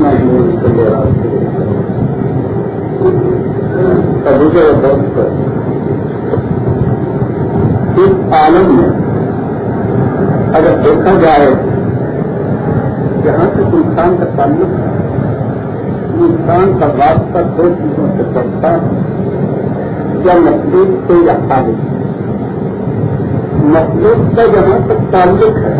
اس عالم میں اگر دیکھا جائے جہاں تک انسان کا تعلق ہے، انسان کا واسطہ دو چیزوں سے پڑتا ہے یا مخلوق سے یا خالق مخلوق کا جہاں تک تعلق ہے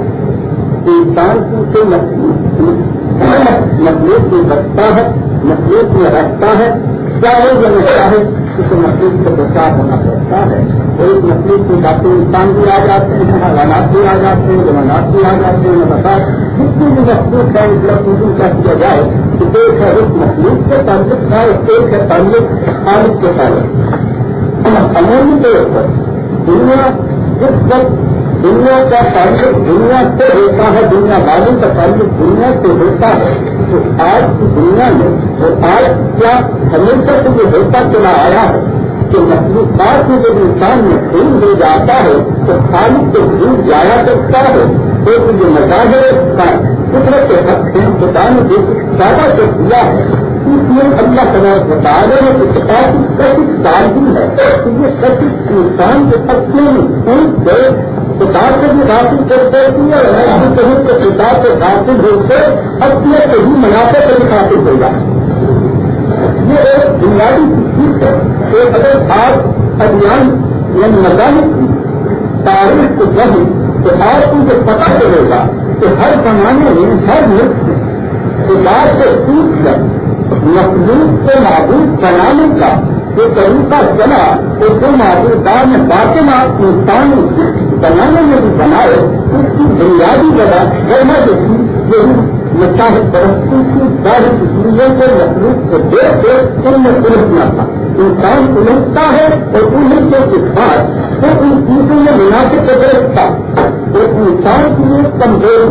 انسان کی سے مخلوق میں رکھتا ہے، مخلوق میں رکھتا ہے۔ چاہے جو رکھتا ہے، اسے مخلوق سے بچاؤ ہونا پڑتا ہے۔ اور اس مخلوق کی باتیں انسان بھی آ جاتے ہیں، حیوانات بھی آ جاتے ہیں جمانات بھی آ جاتے ہیں۔ بتا جتنی بھی مخلوق ہے، اس مخلوق کا کیا جائے کہ ایک ہے اس مخلوق کے تعلق ہے، ایک ہے تعلق خالق کے تعلق۔ عمومی طور پر دنیا جس وقت دنیا کا تعلق دنیا سے ہوتا ہے، دنیا والوں کا تعلق دنیا سے ہوتا ہے۔ تو آج کی دنیا میں اور آج کیا ہمیشہ سے یہ ہوتا چلا آیا ہے، کہ مخلوقات میں جب انسان میں خون ہو جاتا ہے، تو خالق کو بھول جایا کرتا ہے۔ تو یہ مظاہر کا قدرت حق ہے خدا نے جو زیادہ سے دیا ہے، اس میں اللہ تعالیٰ بتا رہے ہیں کہ سچ سالگی ہے۔ یہ سچ انسان کے اپنے خون سے کتاب سے بھی حاصل کر دیتی ہے اور کہیں کہ کتاب سے حاصل ہو سے اپنے کہیں منافع سے بھی حاصل ہو جائے۔ یہ ایک بنیادی چیز ہے کہ اگر آپ ابھیان یا مذاہب کی تاریخ کو جب تو آپ کو یہ پتا چلے گا کہ ہر زمانے میں ہر ملک میں کتاب سے سوچ کر مخلوق کو معبود بنانے کا جو طریقہ چلا، تو جو معبودار نے باقی انسان بنانے میں بھی بنائے، اس کی بنیادی جگہ کرنا جو تھی یہی مشاہد پرستی کی ساری چیزوں کو مخلوق کو دیکھ کے ان میں الجھنا تھا۔ انسان الجھتا ہے اور انہیں کے بعد تو ان چیزوں میں مناسب دیکھتا تو انسان کی ایک کمزوری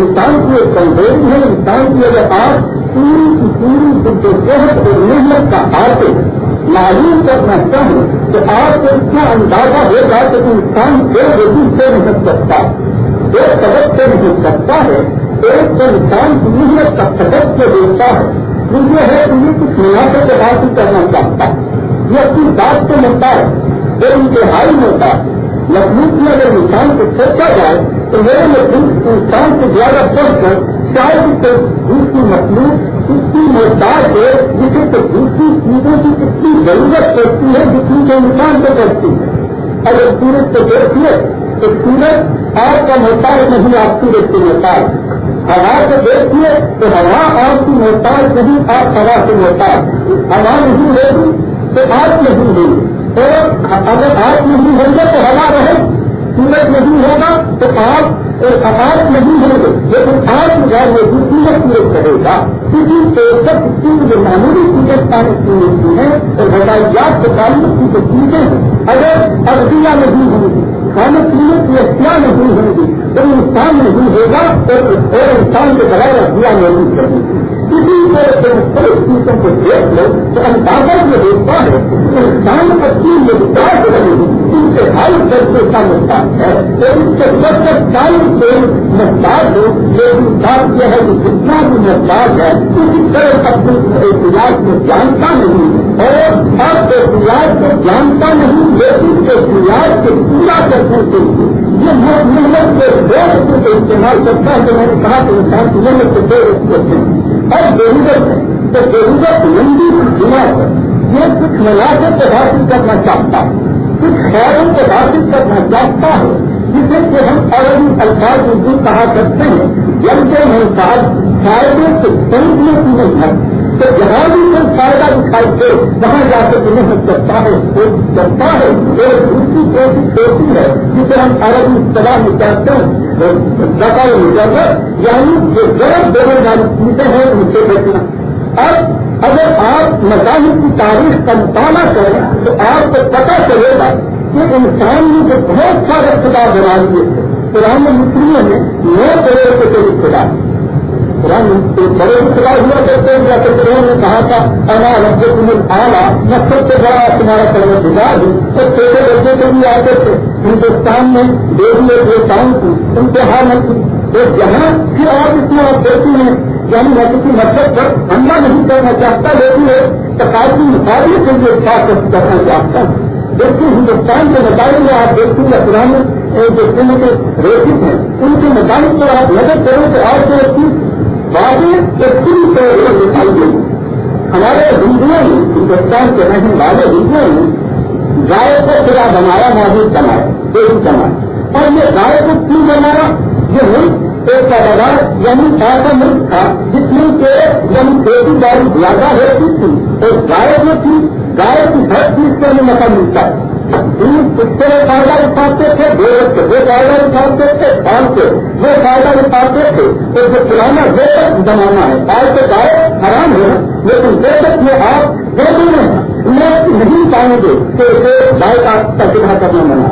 انسان کی ایک کمزوری ہے، انسان کی اگر آپ پوری کی پوری جدوجہد اور محنت کا حاصل معلوم کرنا چاہوں کہ آپ کو اتنا اندازہ ہوگا کہ انسان دو وجہ سے نہیں سکتا دو سبق سے نہیں سکتا ہے۔ ایک تو انسان کی محنت کا سبق سے دیتا ہے دوسرے ہے کہ یہ کچھ مناسب سے حاصل کرنا چاہتا ہے۔ یہ اپنی بات سے ملتا ہے، جو انتہائی ہوتا ہے۔ مضبوط میں اگر انسان کو سوچا جائے تو میرے مضبوط انسان سے زیادہ پڑھ کر شاید دوسری مخلوق اس کی محتاج ہے جسے تو دوسری چیزوں کی اتنی ضرورت پڑتی ہے جتنی کے انسان کو پڑتی ہے۔ اگر سورج کو دیکھیے تو سورج آپ کا محتاج نہیں، آپ سورج کی محتاج۔ ہوا کو دیکھیے تو ہوا آپ کی محتاج نہیں، آپ ہوا سے محتاج۔ ہوا نہیں ہوگی تو آپ نہیں ہوگی تو اگر آپ نہیں ہوں گے تو ہوا رہے۔ سورج نہیں ہوگا تو آپ اور آواز نہیں ہوگے لیکن آپ جائے وہ دوسری سورج کرے گا۔ کسی پیشت کی جو معمولی چیزیں پانی سورج کی ہیں اور ہدایات کے تعلق کی جو چیزیں ہیں، اگر ارضیاں نہیں ہوں گی کھانے پینے کی اشیاء نہیں ہوں گی، تو انسان نہیں ہوگا اور انسان کے بغیر ارضیاں نہیں کریں گی کسی طرح سے مختلف چیزوں کو دیکھ لو تو اندازہ یہ ہوتا ہے کہ انسان کا تین مقدار رہے ان کے ہر درجے کا مقدار ہے تو اس کے سب سے ٹائم سے مقدار ہو لیکن بات یہ ہے کہ جتنا بھی مقدار ہے اسی طرح اپنے احتجاج کو جانتا نہیں اور آپ احتجاج کو جانتا نہیں لیکن احتجاج کو پورا کرنے کے لیے یہ بہت محنت کے دو رقم کو استعمال کرتا ہے جو میں نے کہا کہ انسان کی محنت کے دو رقم ہوتے ہیں۔ اور ضرورت ہے تو ضرورت لمبی دنیا ہے یہ کچھ مناسب کو حاصل کرنا چاہتا ہے کچھ خیروں کو حاصل کرنا چاہتا ہے جسے کہ ہم عربی الفاظ اردو کہا کرتے ہیں۔ جب کے محتاج فائدے سے سمجھنے کی نہیں ہے تو جہاں بھی کوئی فائدہ دکھائی دے وہاں جا کے محنت کرتا ہے کرتا ہے۔ اور دوسری کوشش ہوتی ہے جسے ہم عربی اصطلاح میں کہتے ہیں دفاع مجرد یعنی جو غلط دینے والی چیزیں ہیں، ان سے بچنا۔ اب اگر آپ مذاہب کی تاریخ کا مطالعہ کریں، تو آپ کو پتہ چلے گا کہ انسان نے جو بہت سارے خدا بنا دیے تھے۔ پرانے مسلموں نے نو کروڑ کے قریب خدا بڑے خدا ہوا کرتے ہیں جیسے قرآن نے کہا تھا، انا رب تم آنا میں سب سے بڑا تمہارا پڑھنے گزار ہوں۔ تو چھوٹے بچے کے بھی آتے تھے۔ ہندوستان میں دیوی اور دیوتاؤں کی ان کے ہار نہیں تو جہاں پھر آپ اس میں آپ دیکھتی ہیں یعنی میں کسی مقصد پر حملہ نہیں کرنا چاہتا، لیکن تقاضی مقابلے کے لیے خاص کرنا چاہتا ہوں دیکھیے ہندوستان کے مسائل میں آپ دیکھتے ہیں پرانے جو سن کے ریسٹ ہیں، ان کے مسائل کو آپ نظر کریں تو آپ کو ایک واضح ایک پوری طرح سے دکھائی دے ہمارے ہندوؤں نے، ہندوستان کے رہنے والے ہندوؤں نے گائے کو پورا بنایا، موجود بنایا دیکھ بنایا اور یہ گائے کو کیوں بنایا؟ یہ ملک ایک پیداوار یعنی ایسا ملک تھا، جس میں کے یعنی کھیتی باڑی زیادہ ہوتی تھی۔ اور گائے جو تھی، گائے کی ہر چیز سے ہمیں نفع ملتا۔ ہے سے فائدہ اٹھاتے تھے گوبر کے وہ فائدہ اٹھاتے تھے پال کے وہ فائدہ اٹھاتے تھے۔ تو جو پرانا وہ زمانہ ہے، آج کے گائے حرام ہے، لیکن بے جیسے میں آپ دیکھیں ہیں۔ میں نہیں چاہیں گے کہ اسے گائے کا تجربہ کرنا منا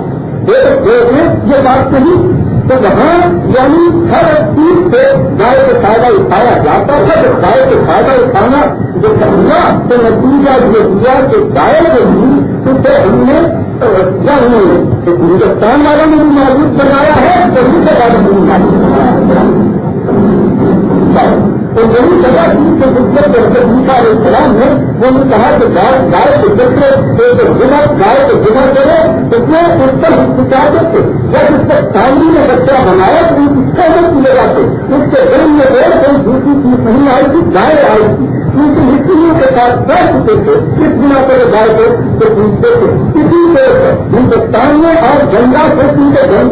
دیکھیں یہ بات نہیں۔ تو وہاں یعنی ہر چیز سے گائے سے فائدہ اٹھایا جاتا ہے تو گائے سے فائدہ اٹھانا جو کرنا تو نتیجہ یہ دیا کہ گائے کے بھی اسے ہم نے کیا ہندوستان والوں نے بھی موجود بنایا ہے، تو والوں نے بھی موجود بنایا تو یہی جگہ مطلب تھی کہ حجت علیہ السلام نے وہ نے کہا کہ گائے گائے کے جتنے جمع گائے کے جمع کرے اس میں اس پر ہسپتال تھے جب اس پر فیملی نے بچہ بنایا تو اس کا نہیں کیے جاتے؟ اس کے دل میں اور کوئی دوسری چیز نہیں آئی تھی، گائے آئی تھی۔ ان کی مستریوں کے ساتھ بیٹھ چکے تھے کس بنا پر گائے کو تو پوچھتے تھے۔ اسی سے ہندوستان میں اور گنگا سے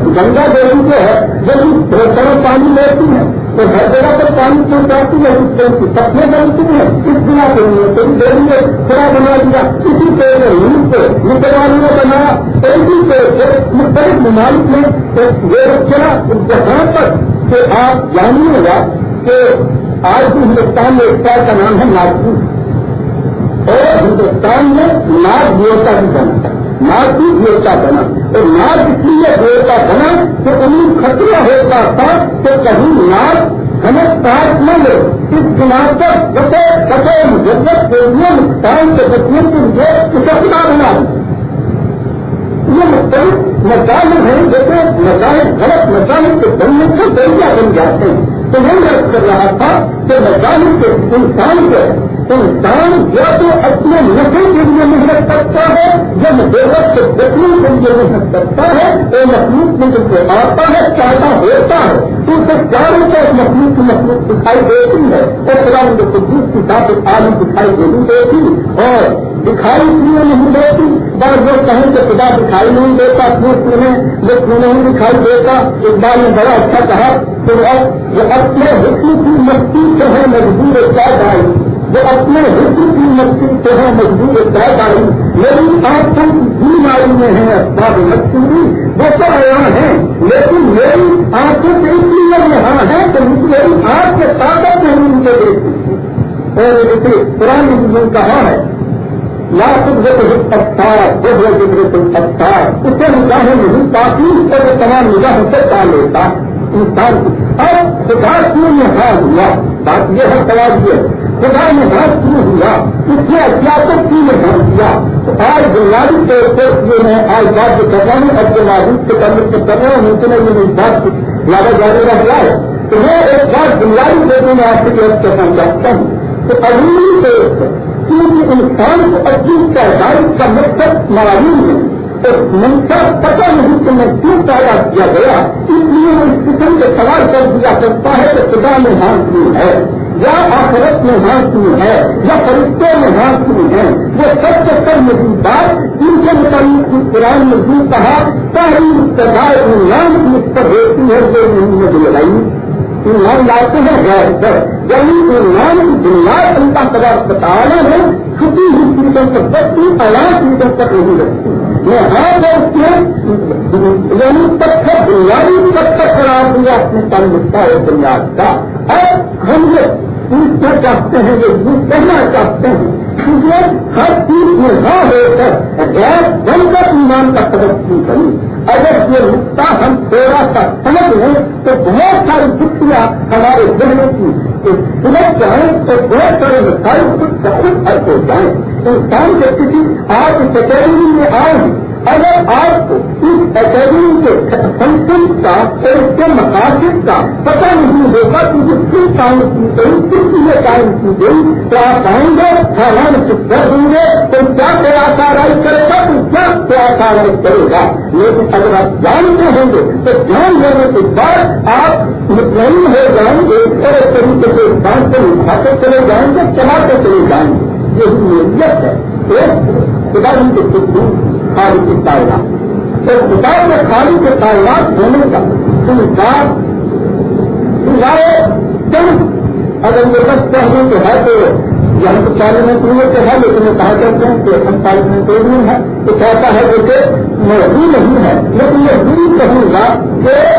گنگا دیوی جو ہے جب بہت پانی لیتی ہے تو ہر جگہ پر پانی پہنچاتی ہے، اس سے سپنے بنتی ہیں اس بنا کے لیے کوئی دیر میں تھوڑا بنا دیا اسی طرح سے ہند سے مسلمانوں نے بنایا اسی طرح سے مختلف ممالک میں یہ چلا جہاں تک کہ آپ یعنی جانیے گا کہ آج بھی ہندوستان میں ایک شہر کا نام ہے ناگپور۔ اور ہندوستان میں ناگ دیوتا بھی بنا ناگ بھی دیوتا بنا۔ اور ناگ اس لیے دیوتا بنا کہ انہیں خطرہ ہوتا تھا کہ کہیں ناگ ہمیں پاس نہ لے اس بنا پر جیسے کٹے مجھے کے لیے نقصان کے بچنے کے لیے اسے بنا۔ یہ مختلف مسائل ہیں جیسے مسائل غلط مسائل کے بننے سے ذریعہ بن جاتے ہیں۔ تو میں یاد کر رہا تھا کہ مسائل کے انسان کے انسان یا تو اپنے نسل کے لیے محنت کرتا ہے، یا ضرورت کے بچنے کے لیے محنت کرتا ہے، تو مخلوق میں جب سے آتا ہے چاہتا ہوتا ہے، تو اسے چاروں کو مخلوق کی مخلوق دکھائی دیتی ہے، اور خدا ان کو کی ساتھ آلو دکھائی دینی دیتی، اور دکھائی کیوں نہیں دیتی، بعض لوگ کہیں کہ خدا دکھائی نہیں دیتا کیوں تمہیں جو کیوں نہیں دکھائی دیتا؟ اس بار بڑا اچھا کہا تو اپنے حکم کی مستی سے ہے، مجبور کیا جائے وہ اپنے حکم کی مستی سے ہے مجبور کیا جائے میری آنکھوں کی بیماری میں ہے اسباب مستوری وہ تو یہاں ہے، لیکن میری آنکھوں سے اس لیے یہاں ہے کہ میری آنکھ کے طاقت میں ان کے دیکھتی اور جیسے پرانی چیزوں کہا ہے یا خود وہ پتھر وہ ذکر کوئی پتھر اس سے نگاہیں نہیں، کافی اور وہ تمام نگاہوں سے پا لیتا۔ انسان اب خدا کیوں یہاں ہوا؟ بات یہ ہے، سوال یہ خدا نے ہاتھ کیوں ہوا، اس نے احتیاط کیوں یہاں کیا۔ تو آج بنیادی طور پر یہ میں آج بات جو کر رہا ہوں، اب جو معروف کے کرنے سے کر رہا ہوں ممکن ہے یہ میری بات زیادہ جانے رہ گیا ہے۔ تو میں ایک بات بنیادی طور پر میں آپ سے طرف سے سمجھاتا ہوں تو عمومی طور پر کیونکہ انسان کو اپنی پیدائش کا مقصد معلوم ہے منشا پتہ نہیں کہ میں کیوں پیدا کیا گیا، اس لیے اس قسم کے سوال کر دیا سکتا ہے کہ خدا میں ہاں کیوں ہے۔ یا آخرت میں ہاں ہے، یا فرشتے میں ہاں ہے، وہ سب سے سب مزید بات، ان کے متعلق قرآن مزید کہا پہلی ابتدار نام اس پر ہوتی ہے، جو انہوں نے دلائی ایمان لاتے ہیں، غیر پر یعنی ایمان کی بنیاد ان کا سوال بتانا ہے، چھٹی ہوئی چیزوں پر سکتی آواز چیزوں تک نہیں رکھتی۔ میں ہاتھ اور اس میں یعنی پتھر بنیادی پتھر قرار دیا اپنے تعلق ہے بنیاد کا۔ اور ہم یہ پوچھنا چاہتے ہیں، یہ کہنا چاہتے ہیں کیونکہ ہر چیز میں نہ ہو کر غیر بن کر ایمان کا سبق کی بنی۔ اگر یہ نقطہ ہم تھوڑا سا سمجھ لیں تو بہت ساری چھٹیاں ہمارے ذہنوں کی سمجھ جائیں تو بہت سارے مسائل خود بہت حل ہو جائیں۔ انسان کے کسی آپ کچہری میں آئے اگر آپ کو اس اکیڈمی کے فنکشن کا اور اس کے مقاصد کا پتہ نہیں ہوگا کہ یہ کیوں کام کی گئی کس لیے کام کی گئی تو آپ آئیں گے حیران کر دیں گے، تو کیا کیا کاروائی کرے گا، تو کیا کیا کاروائی کرے گا؟ لیکن اگر آپ جانتے ہوں گے، تو جان لینے کے بعد آپ مطمئن ہو جائیں گے اور ایک طریقے سے انسان کو اٹھاتے چلے جائیں گے، چلاتے چلے جائیں گے۔ یہی نیت ہے۔ خدا ان کے خالق خالی کی تعینات۔ تو خدا کے خالی کے تعینات ہونے کا۔ انسان سوائے تم اگر یہ بس چاہیے تو ہے تو یہاں تو چالیس منٹ ہوئے تو ہے، لیکن یہ کہا کرتے ہیں کہ ہم پارلیمنٹ ہے۔ تو کہتا ہے کہ موجود نہیں ہے، لیکن یہ دور کہوں گا کہ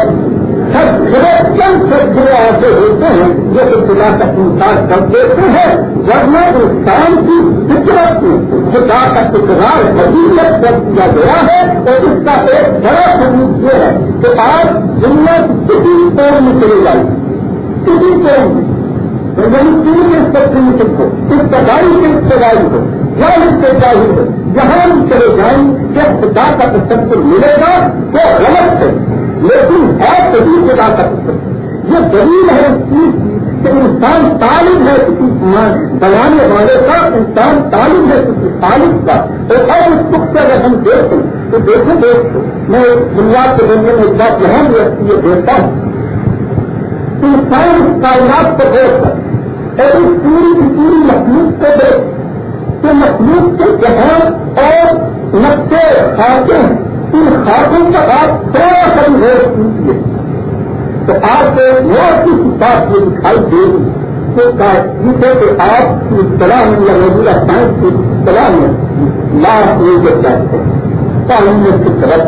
چند گرے ایسے ہوتے ہیں جو کہ خدا کا انسان کر دیتے ہیں، ورنہ انسان کی فطرت، خدا کا ٹکرار حقیقت کر دیا گیا ہے اور اس کا ایک بڑا ثبوت یہ ہے کہ آج دنیا کسی طور میں چلی جائے گی کسی طور میں۔ یعنی تین کے سب کو اس پڑھائی کے رشتے کو یا اس کے چاہیے ہو جہاں ہم چلے جائیں کہ خدا کا تصور ملے گا، وہ غلط ہے۔ لیکن ہے کبھی خدا کا یہ دلیل ہے اس چیز کی کہ انسان طالب ہے کسی بنانے والے کا، انسان طالب ہے کسی طالب کا۔ تو اور اس بک سے اگر ہم دیکھیں، تو دیکھیں دیکھ میں بنیاد کے بننے میں ایک بات یہاں بھی دیکھتا ہوں۔ انسان اس کائنات کو دیکھ کر اور اس پوری کی پوری مخلوق کو دیکھ کہ مخلوق کے جہاں اور نقشے خاصے ان خاتون کا آپ تھوڑا سا بھی کیجیے تو آپ کو بہت سی بات یہ دکھائی دے گی کہ آپ کی اطلاع میں یا ریگولر سائنس کی اطلاع میں لاس لیجر چاہتے ہیں۔ قانون فطرت۔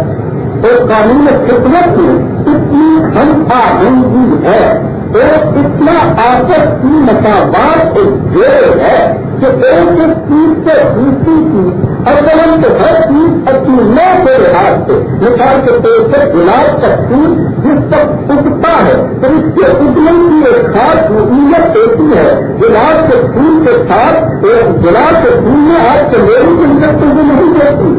اور قانون خدمت میں اتنی ہم آگندگی ہے۔ اور اتنا آپس کی مساوات ایک جیل ہے کہ ایک ایک چیز سے دوسری چیز اور قلم کے ہر چیز اپنی کے لحاظ سے، مثال کے طور پر گلاب کا پھول جس پر اگتا ہے، تو اس کے اگنے کی ایک خاص نوعیت ہوتی ہے، گلاب کے پھول کے ساتھ گلاب کے پھول میں آپ کے لینے کی اندر تو نہیں دیتی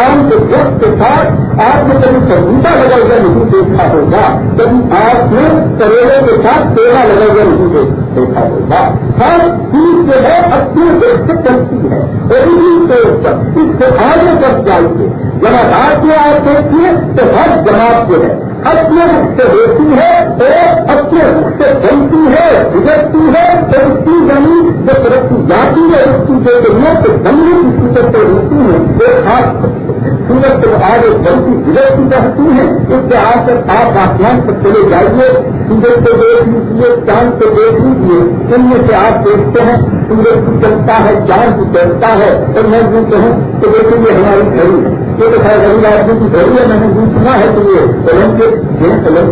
آم کے درخت کے ساتھ آپ نے کبھی سبوتا لگا ہوا نہیں دیکھا ہوگا۔ کبھی آپ نے کریلے کے ساتھ پیڑا لگا ہوا نہیں دیکھا ہوگا۔ ہر چیز جو ہے اپنی دیش سے چلتی ہے۔ اور طور پر اس سے آگے تک جائیے۔ جب آپ میں آپ دیکھیے تو ہر جماعت جو ہے اپنے رخ سے ہوتی ہے اور اپنے رخ سے بنتی ہے، گزرتی ہے تو اس کی زمین یعنی جو ترقی جاتی ہے، اس کی جو دنیا سے بننے کی صورت سے ہوتی ہے۔ وہ خاص سورت سے آگے بنتی گزرتی رہتی ہیں اس سے آ کر آپ آسمان پر چلے جائیے، سورج کو دیکھ لیجیے، چاند کو دیکھ لیجیے۔ ان میں سے آپ دیکھتے ہیں، سورج کی چلتا ہے، چاند کی چلتا ہے۔ اور میں یوں کہوں کہ دیکھیں یہ ہماری گھڑی ہے۔ یہ تو خیر غریب آدمی کی گھڑی ہے، میں نے یوں سنا ہے کہ یہ قلم کے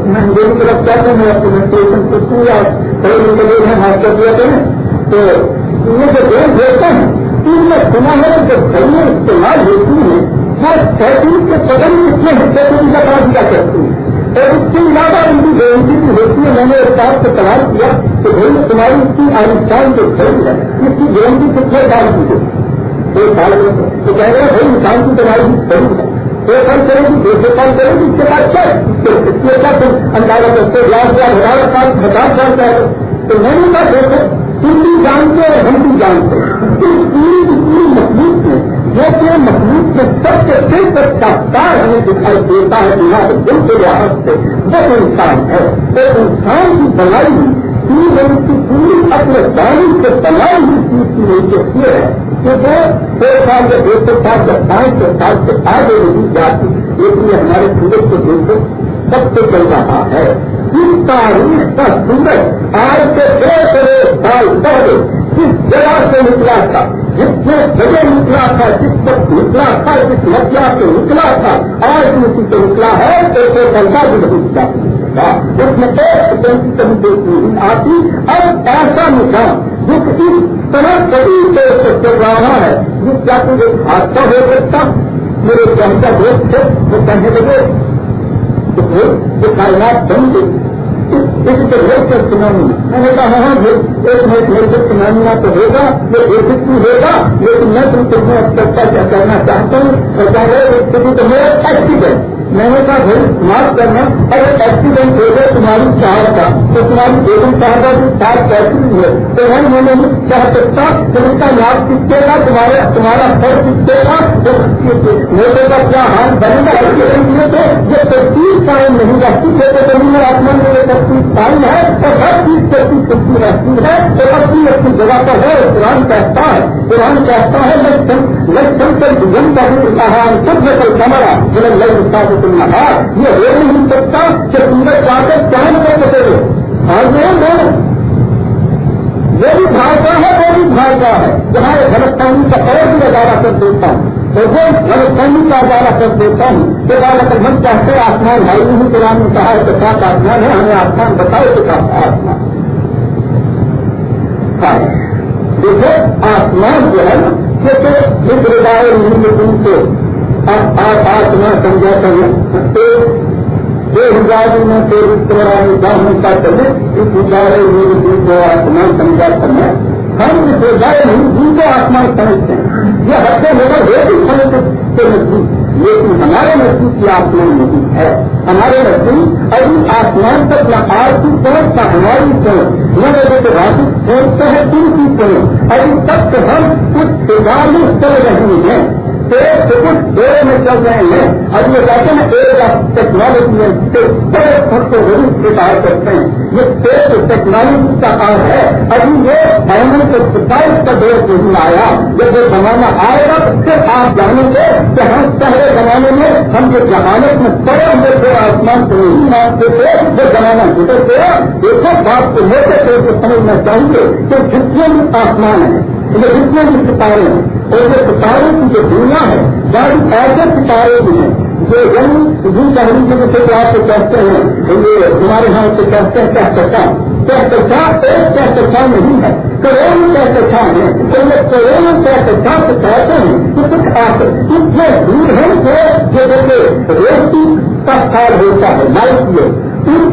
میں میری طرف کہتے ہیں اپنی کو پورا کئی نکلے ہیں ماسٹر دیا کریں۔ تو یہ جو دیش دیتے ہیں، ان میں سنا ہے جو گھڑیاں استعمال ہوتی ہیں وہ سینتیس کے قدم کتنے حصے میں ان کا کام کیا کرتی ہیں۔ اور اس کے علاوہ ان کی گارنٹی کی ہوتی ہے میں نے ایک سے سوال کیا کہ بھائی تمہاری اس کی آئنسٹائن جو گھڑی ہے، اس کی گارنٹی کتنے سال کی ہے؟ ایک سال میں تو کہہ رہے ہیں، بھائی انسان کی تمہاری گھڑی ہے۔ ایک سال کرے گی دوسرے سال کرے گی اس کے بعد کیا اس کے بعد اندازہ کرتے لاکھ لاکھ ہزار سال ہزار سال کا ہے تو میں نے کہا، دیکھو، تم بھی جانتے اور ہم بھی جانتے اس پوری کی پوری مخلوق میں جو کہ مخلوق کے سب سے دل تک ساختار ہمیں دکھائی دیتا ہے یہاں کے دل کے لحاظ سے۔ وہ انسان ہے۔ تو انسان کی بنائی پوری کی پوری اپنے دانی سے بنائی ہوئی چیز کی نیچے یہ ہے کہ وہ دو سال یا دو سو سال یا پانچ سو سال سے آگے نہیں جاتی لیکن یہ ہمارے سورج کو دیکھو سب سے چل رہا ہے۔ جس تاریخ کا سورج آج سے دو کروڑ سال پہلے جس جگہ سے نکلا تھا؟ جس سے جگہ نکلا تھا، جس وقت نکلا تھا، جس مدیا سے نکلا تھا، آج بھی اسی سے نکلا ہے، تو کوئی بنتا بھی نہیں نکلا اس میں ایک کمی نہیں آتی۔ اب ایسا نظام جو اس طرح کبھی طور سے چل رہا ہے، جس کا کوئی ایک حادثہ ہو سکتا، میرے کہنے دوست تھے، وہ کہنے لگے تو کائنات بن گئی۔ اس اس کو کر سنانی میں نے کہا ہاں ایک منٹ میرے کو سنانا تو ہوگا، یہ بیسک بھی ہوگا، لیکن میں تم کو چرچا کیا کرنا چاہتا ہوں۔ اور چاہے تو میرا ایکسیڈنٹ میں نے کہا، بھائی، معاف کرنا۔ اگر ایکسیڈنٹ ہو گئے تمہاری چار کا تو تمہاری بیگم صاحبہ کی چار کیسی ہے؟ تو میں میں نے نہیں کہہ سکتا کہ اس کا نام کس گا تمہارا تمہارا سر کس گا میرے کا کیا حال بنے گا ایکسیڈنٹ میں تو یہ ترتیب قائم نہیں رہتی؟ ہے تو زمین میں آسمان میں یہ ترتیب قائم ہے، تو ہر چیز ترتیب سکتی رہتی ہے، تو اپنی اپنی جگہ پر ہے۔ قرآن کہتا ہے، قرآن کہتا ہے لکشن کر جن کا بھی کہا خود میں کل کمرا جب لگ تم یہ ہو نہیں سکتا کہ سورج جا کر چاند کر سکے اور وہ بھی بھاشا ہے، وہ بھی بھاشا ہے۔ جہاں غلط پانی کا اور بھی ادارہ کر دیتا ہوں۔ تو وہ غلط پانی کا ادارہ کر دیتا ہوں۔ کہ بار من چاہتے آسمان بھائی نہیں، قرآن نے کہا ہے کہ سات آسمان ہے ہمیں آسمان بتاؤ کہ کہاں آسمان۔ ہاں۔ دیکھو آسمان جو ہے نا جیسے جس روایت نہیں ان کو آپ آج سمجھا سکتے۔ دو ہزار میں پھر اس نظام کا چلے اس ہزارے میرے دل کو آسمان سمجھا کرنا ہم اس ہزارے نہیں، دل کو آسمان سمجھتے ہیں۔ یہ ہفتے ہوگا وہ بھی سمجھتے نزدیک لیکن ہمارے نزدیک کی آسمان نہیں ہے۔ ہمارے نزدیک ابھی آسمان تک نہ آپ کی سمجھ کا ہماری سمجھ نہ لگے تو راجی سوچتے ہیں تم کی سمجھ ابھی تک ہم کچھ سزا میں چل رہے ہیں۔ کچھ دیر میں چل رہے ہیں۔ اب یہ کہتے ہیں ایک ٹیکنالوجی سے بڑے خود کو ضرور شکایت کرتے ہیں۔ یہ تیز ٹیکنالوجی کا کام ہے۔ ابھی یہ فائنل کے ستائیس کا دور نہیں آیا۔ جب یہ زمانہ آئے گا پھر آپ جانیں گے کہ ہم پہلے زمانے میں ہم جو جہانت میں پڑے ہوئے تھے، آسمان کو نہیں مانتے تھے۔ وہ زمانہ گزر گیا۔ دیکھو بات کو لے کے سمجھنا چاہیے کہ جتنے بھی آسمان ہیں یہ جتنے بھی ستارے ہیں اور یہ ستارے کی جو دنیا ہے بڑی ایسے ستارے بھی ہیں جو جن جن پہلی کے جیسے کہ آپ کو کہتے ہیں یہ ہمارے یہاں سے کہتے ہیں کیا سکتا کیا سکتا ایک کیا سکتا نہیں ہے کروڑوں کیا سکتا ہے تو یہ کروڑوں کیا سکتا سے کہتے ہیں کہ کچھ آپ اتنے دور ہیں کہ جیسے روشنی کا خیال ہوتا ہے لائٹ میں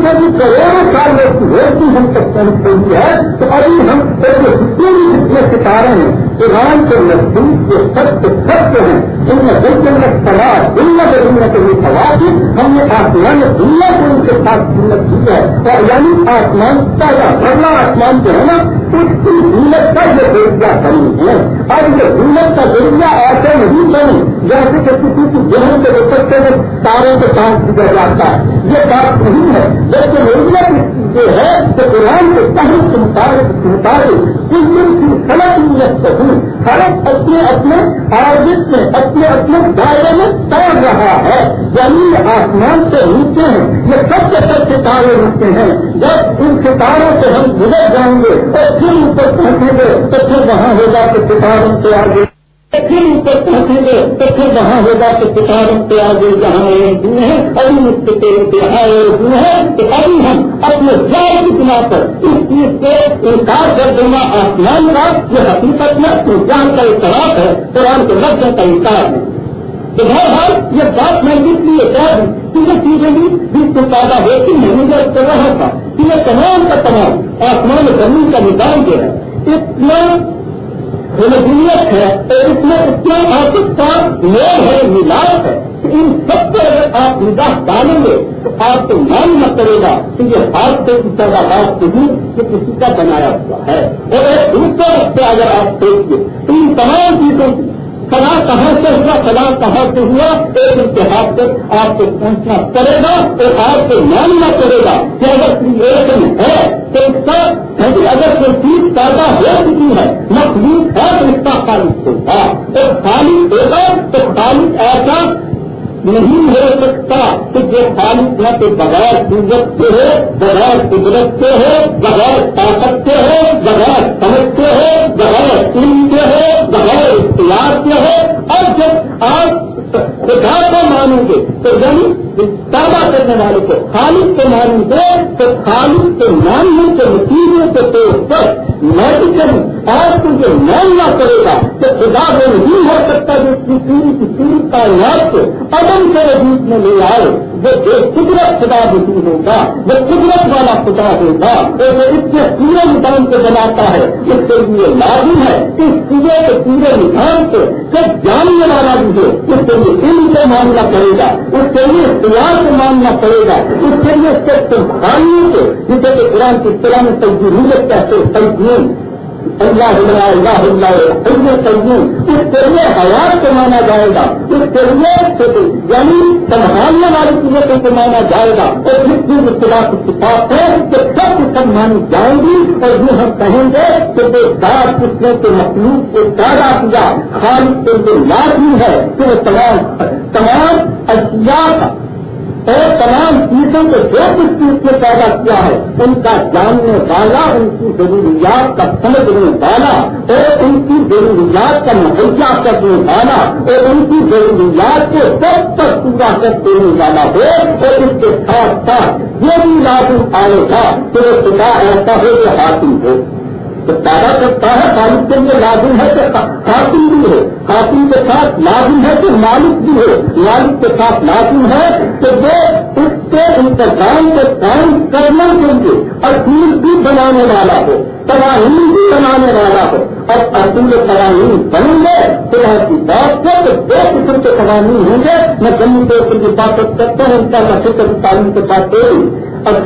میں بھی کروڑوں سال میں روشنی ہم تک پہنچ رہی ہے، تو ابھی ہم جتنے ستارے ہیں، ایران کے نزدیک جو سب سے سب ہیں ان میں بالکل میں سوال دنیا کے دنیا کے لیے سوال تھی ہم نے آسمان دنیا کو ان کے ساتھ سنت کی ہے۔ اور یعنی آسمان کا یا بڑا آسمان جو ہے نا، اس کی دولت کا یہ ذریعہ بنی ہے۔ اور یہ دولت کا ذریعہ ایسے نہیں بنی جیسے کہ کسی کی جہن کے رستے میں تاروں کے ساتھ گزر جاتا ہے۔ یہ بات نہیں ہے جیسے ضرورت جو ہے، تو قرآن کے تحت کے مطابق مطابق اس دن کی سلط نیت سے ہوں ہر اپنے اپنے آرجت میں، اپنے اپنے دائرے میں تیر رہا ہے۔ یعنی زمین آسمان سے نیچے ہیں۔ یہ سب کے سب ستارے ہوتے ہیں۔ جب ان ستاروں سے ہم گزر جائیں گے اور پھر اوپر پہنچیں گے تو پھر وہاں ہوگا کہ ستاروں سے آگے پھر اوپر پہنچیں گے تو پھر وہاں ہوگا کہ ستاروں سے آگے جہاں دن ہے ابھی اس کے تیرے سے دن ہے تو ابھی ہم اپنے جائے کی بنا پر، اس چیز سے انکار کر دینا آسمان کا یہ حقیقت میں جان کا اعتراف ہے، قرآن کے لفظوں کا انکار ہے۔ تو بہرحال، یہ بات میں اس لیے کہہ دوں کہ یہ چیزیں بھی جس سے پیدا ہوتی ہیں مجھے کر رہا تھا کہ یہ تمام کا تمام آسمان زمین کا نظام جو ہے، اتنا رمضیت ہے اور اس میں اتنا پاکستان کا لوگ ہے ملاوٹ ہے ان سب سے اگر آپ نگاہ ڈالیں گے تو آپ کو نہ کرے گا کہ یہ ہاتھ سے پیدا بات نہیں کہ کسی کا بنایا ہوا ہے۔ اور ایک دوسرے سے اگر آپ دیکھیے تو ان تمام چیزوں کی فلاں کہاں سے ہوا، فلاں کہاں سے ہوا، ایک اتحاد تک آپ کو پہنچنا پڑے گا اور آپ کو ماننا پڑے گا کہ اگر کریشن ہے تو اس کا یعنی اگر کوئی چیز پیدا ہو چکی ہے، مخلوق ہے تو اس کا خالص ہوگا اور خالص ہوگا تو خالص ایسا نہیں ہو سکتا کہ جو خالص نہ تو بغیر قوت سے ہو، بغیر قدرت سے ہو، بغیر طاقت سے ہو، بغیر سمجھ سے ہو، بغیر علم سے ہو، بغیر اختیار سے ہو اور جب آپ خدا کو مانیں گے تو یعنی پیدا کرنے والے کو خالص کو مانیں گے تو خالص کے ماننے کے نتیجے کے طور پر میڈیکل اور کو جو ماننا پڑے گا تو خدا وہ نہیں ہو سکتا جو پوری کی پوری کائنات کو عدم کے وجود میں لے آئے، وہ جو قدرت خدا بھی ہوگا، وہ قدرت والا خدا ہوگا، اور وہ اس کے پورے نظام کو بناتا ہے، اس کے لیے لازم ہے اس پورے کے پورے نظام کو جب جاننے والا بھی ہو، اس کے لیے دل کو ماننا پڑے گا، اس کے لیے اختیار کو ماننا پڑے گا اس کے لیے صرف سمجھانی کو جسے کہ قرآن کی طرح میں تجربت کہتے تجزیم اللہ اللہ اللہ اللہ اس کے لیے حیات کو مانا جائے گا۔ اس کے لیے یعنی سنبھالنے والی چیزوں کو مانا جائے گا۔ اور جس چیز اختلاف کتاب ہے کہ سب سب مانی جائیں گی۔ اور یہ ہم کہیں گے کہ وہ دار قسموں کے مخلوق کو پیدا کیا۔ خالص کے لیے لازمی ہے کہ وہ تمام تمام اشیاء کا اور تمام چیزوں کو جو کچھ چیز سے پیدا کیا ہے۔ ان کا جاننے والا، ان کی ضروریات کا سمجھنے والا اور ان کی ضروریات کا مہیا کرنے والا اور ان کی ضروریات کو سب تک پورا کر دینے والا ہو اور اس کے ساتھ ساتھ یہ بھی لاگو آئے گا کہ وہ خدا ایسا ہو کہ حاصل ہو۔ تو پیدا کرتا ہے خالد کے لیے لازم ہے کہ خاتم بھی ہو خاتم کے ساتھ لازم ہے کہ مالک بھی ہو، مالک کے ساتھ لازم ہے کہ وہ اس کے انتظام کے کام کرنا چاہیے اور دین بھی بنانے والا ہو قوانین بھی بنانے والا ہو۔ اور اصل قوانین بنیں گے تو یہاں کی بات کو تو دو قسم کے قوانین ہوں گے۔ میں جموں کے کی بات کرتا ہوں، ان کا میں تعلیم کے ساتھ دے اور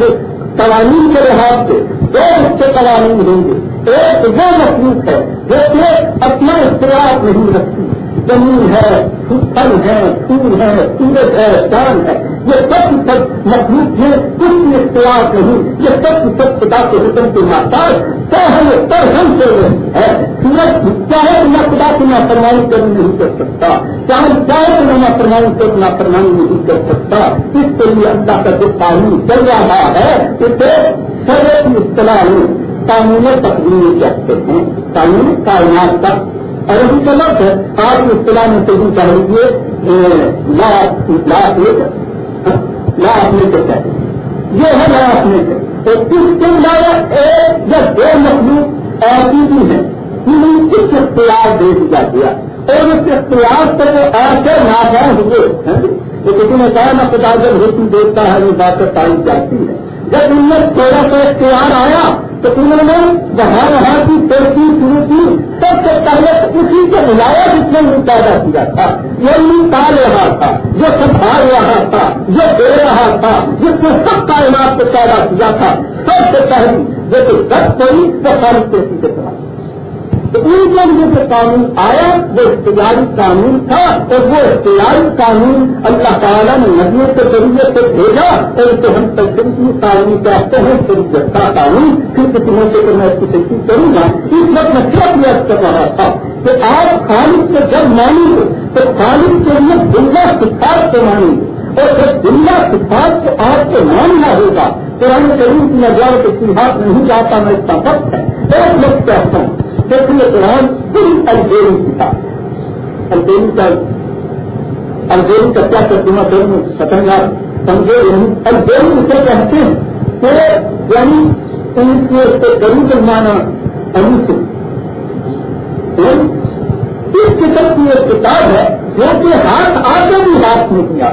قوانین کے لحاظ سے دو اس کے قوانین ہوں گے۔ ایک وہ مخلوق ہے جو کہ اپنا اختیار نہیں رکھتی۔ زمین ہے پھل ہے پھول ہے، سورج ہے چاند ہے۔ یہ سب سب مخلوق ہے کچھ بھی اختیار نہیں۔ یہ سب سب خدا کے حکم کے ماتا تو ہم پر ہم سے ہے۔ سورج چاہے تو میں خدا کی نافرمانی کرنے نہیں کر سکتا۔ چاند چاہے تو میں نافرمانی سے نافرمانی نہیں کر سکتا۔ اس کے لیے اللہ کا جو تعلیم چل رہا ہے، اسے سر کی اصطلاح نہیں قانون تقدیم کہتے ہیں۔ قانون کائنات کا اور کا لفظ ہے آپ اصطلاح میں سے بھی چاہ لیجیے لاکھ لاکھ میں سے کہتے ہیں یہ ہے لاکھ میں سے تو اس کے علاوہ ایک یا دو مخلوق ایسی بھی ہیں انہیں کچھ اختیار دے دیا گیا اور اس اختیار سے وہ ایسے ناکام ہوئے تو کسی نے کہا نہ خدا جب حکم دیتا ہے وہ بات پائی جاتی ہے جب ان میں تھوڑا سا اختیار آیا تو انہوں نے وہاں وہاں کی ترقی شروع کی، سب سے پہلے اسی کے ملایا جس نے پیدا کیا تھا۔ یہ نکال رہا تھا، جو سنبھال رہا تھا، جو دے رہا تھا، جس نے سب کائنات کو پیدا کیا تھا۔ سب سے پہلی جب سب کوئی وہ ساری ترقی کے ساتھ۔ تو ان کے جو قانون آیا، وہ اختیاری قانون تھا اور وہ اختیاری قانون اللہ تعالیٰ نے ندیوں کے ذریعے سے بھیجا اور اسے ہم تجربی قانون کہتے ہیں شریعت کا قانون پھر کسی موقع پر میں اس کی تشریح کروں گا۔ اس وقت میں کیا پیاس کر رہا تھا؟ کہ آپ خالد سے جب مانیں گے تو خالد کے لیے دنیا صفات سے مانیں گے اور جب دنیا صفات کو آپ کو ماننا ہوگا، قرآن کریم کی نظر کے صفات نہیں جاتا، میں اس کا وقت ہے۔ ایک لوگ کہتا ہوں دیکھیے قرآن پوری الجیری کتاب الجیری کا الجیری کا کیا ترجمہ کروں ستنگا سمجھے الجیری اسے کہتے ہیں؟ کہ یعنی ان کے غریب مانا انوس اس قسم یعنی کی ایک کتاب ہے جو کہ ہاتھ آگے بھی ہاتھ نہیں کیا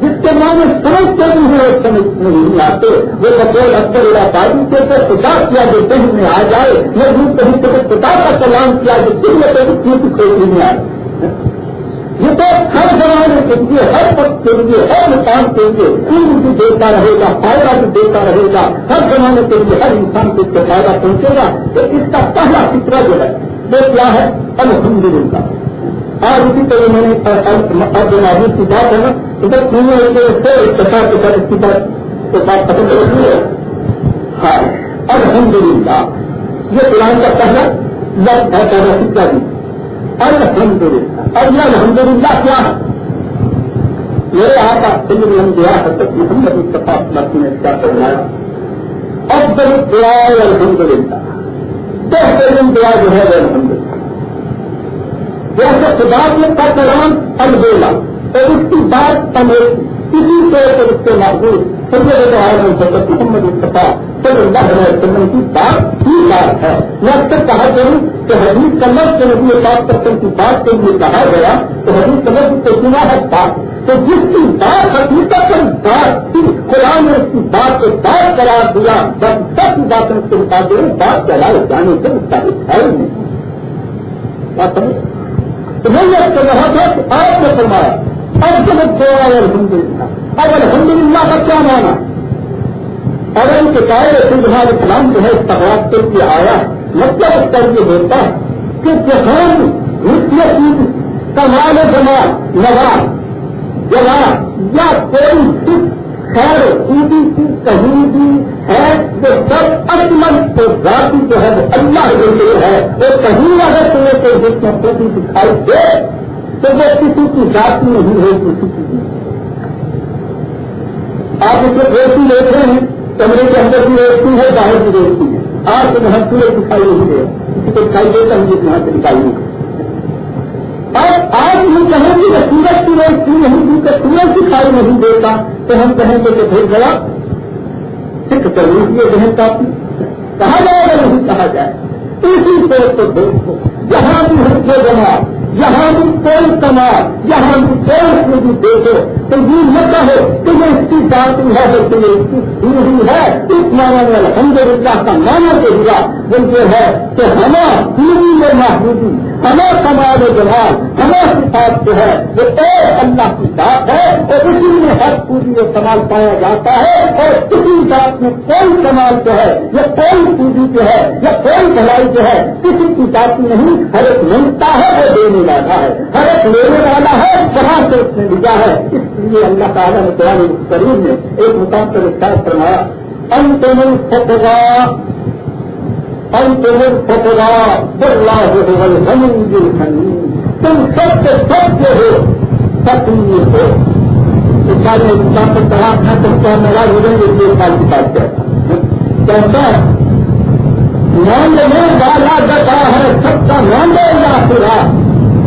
جس کے معنی سمجھ کر بھی وہ سمجھ نہیں آتے۔ وہ بطور اکثر علاقائی کے تو خطاب کیا جو دن میں آ جائے میں بھی کہیں سے خطاب کا کلام کیا جو دن میں کبھی کسی کوئی آئے۔ یہ تو ہر زمانے کے لیے، ہر وقت کے لیے، ہر مقام کے لیے علم بھی دیتا رہے گا، فائدہ بھی دیتا رہے گا۔ ہر زمانے کے لیے ہر انسان کو اس کو فائدہ پہنچے گا۔ تو اس کا پہلا فکرہ جو ہے، وہ کیا ہے؟ الحمد للہ آج اسی طرح میں نے اب جو کی بات ہے نا ادھر دنیا سے اتفاق کے ساتھ اس کی بات کو بات ختم کرتی ہے۔ ہاں الحمد للہ یہ قرآن کا پہلا لفظ ہے، پہلا سکا بھی۔ الحمد للہ اب یہ الحمد للہ کیا ہے؟ میرے آپ آپ سندھ میں ہم دعا حد تک محمد اتفاق مرتی نے کیا کروایا اب بڑی دعا الحمد للہ بہترین دعا جو ہے الحمد للہ جیسے خدا نے کا کلام البیلا اور اس کی بات سمجھ کسی طور پر اس کے محبوب سب سے بڑا محمد اتفاق صلی اللہ علیہ وسلم کی بات ہی بات ہے۔ میں اکثر کہا کروں کہ حدیث کا لفظ نبی پاک پسند کی بات کے لیے کہا گیا، تو حدیث کا لفظ کو سنا ہے بات۔ تو جس کی بات حقیقت پر بات تھی قرآن نے اس کی بات کو بات قرار دیا بس سب باتیں اس کے مطابق بات چلائے جانے سے اس کا ہے۔ ہی نہیں تو میں یہ کر آپ نے فرمایا، اب جب دعا الحمد للہ اب الحمد للہ کا کیا مانا اگر ان کے قائد سندھار اسلام جو ہے اس تباد کے آیا مطلب اس کا یہ ہوتا ہے کہ جہاں نسل کمال جمع نواز جواب یا کوئی خیر خوبی کی کہیں بھی ہے تو سب اصمن تو ذاتی جو ہے وہ اللہ کے لیے ہے۔ وہ کہیں اگر تمہیں کوئی جس میں خوبی دکھائی دے تو وہ کسی کی ذاتی نہیں ہے، کسی کی آپ اسے روٹی لیتے ہیں، کمرے کے اندر بھی روٹی ہے، باہر بھی روٹی ہے۔ آپ کو یہاں پورے دکھائی نہیں دے کسی کو دکھائی دیتا ہوں جس یہاں سے دکھائی نہیں۔ اور آج ہم کہیں گے کہ سورج کی روشنی نہیں دی کہ سورج دکھائی نہیں دیتا، تو ہم کہیں گے کہ پھر گیا سکھ کر لیجیے ذہن کافی۔ کہا جائے گا نہیں کہا جائے؟ اسی طور پر دوستوں جہاں بھی ہم کو جمع جہاں بھی کوئی کمال جہاں بھی کوئی خوبی دیکھو تو یہ نہ کہو کہ یہ اس کی ذاتی ہے، بلکہ یہ اس کی خوبی ہے۔ اس معنی میں الحمد للہ کا مانا جو ہوا وہ یہ ہے کہ ہمیں خوبی میں محبوبی۔ ہمیں کمال و جمال، ہمیں صفات جو ہے، وہ ایک اللہ کی بات ہے، اور اسی میں ہر خوبی و کمال پایا جاتا ہے، اور کسی بات میں کوئی کمال جو ہے، یا کوئی خوبی جو ہے، یا کوئی بھلائی جو ہے، کسی کی ذاتی نہیں ہر ایک ملتا ہے، وہ دینے والا ہے۔ ہر ایک لینے والا ہے جہاں سے اس نے لیا ہے۔ اس لیے اللہ تعالیٰ نے قرآن کریم نے ایک مقام پر احساس فرمایا، انتم فتوا انتم فتوا بلا تم سب سے سب جو ہو تکلیف ہو سارے مقام پر تلاش ہے تو کیا ناراض ہو جائیں گے یہ سال کی بات کہتا ہے مان لینے والا گتا ہے سب کا مان لے گا پھر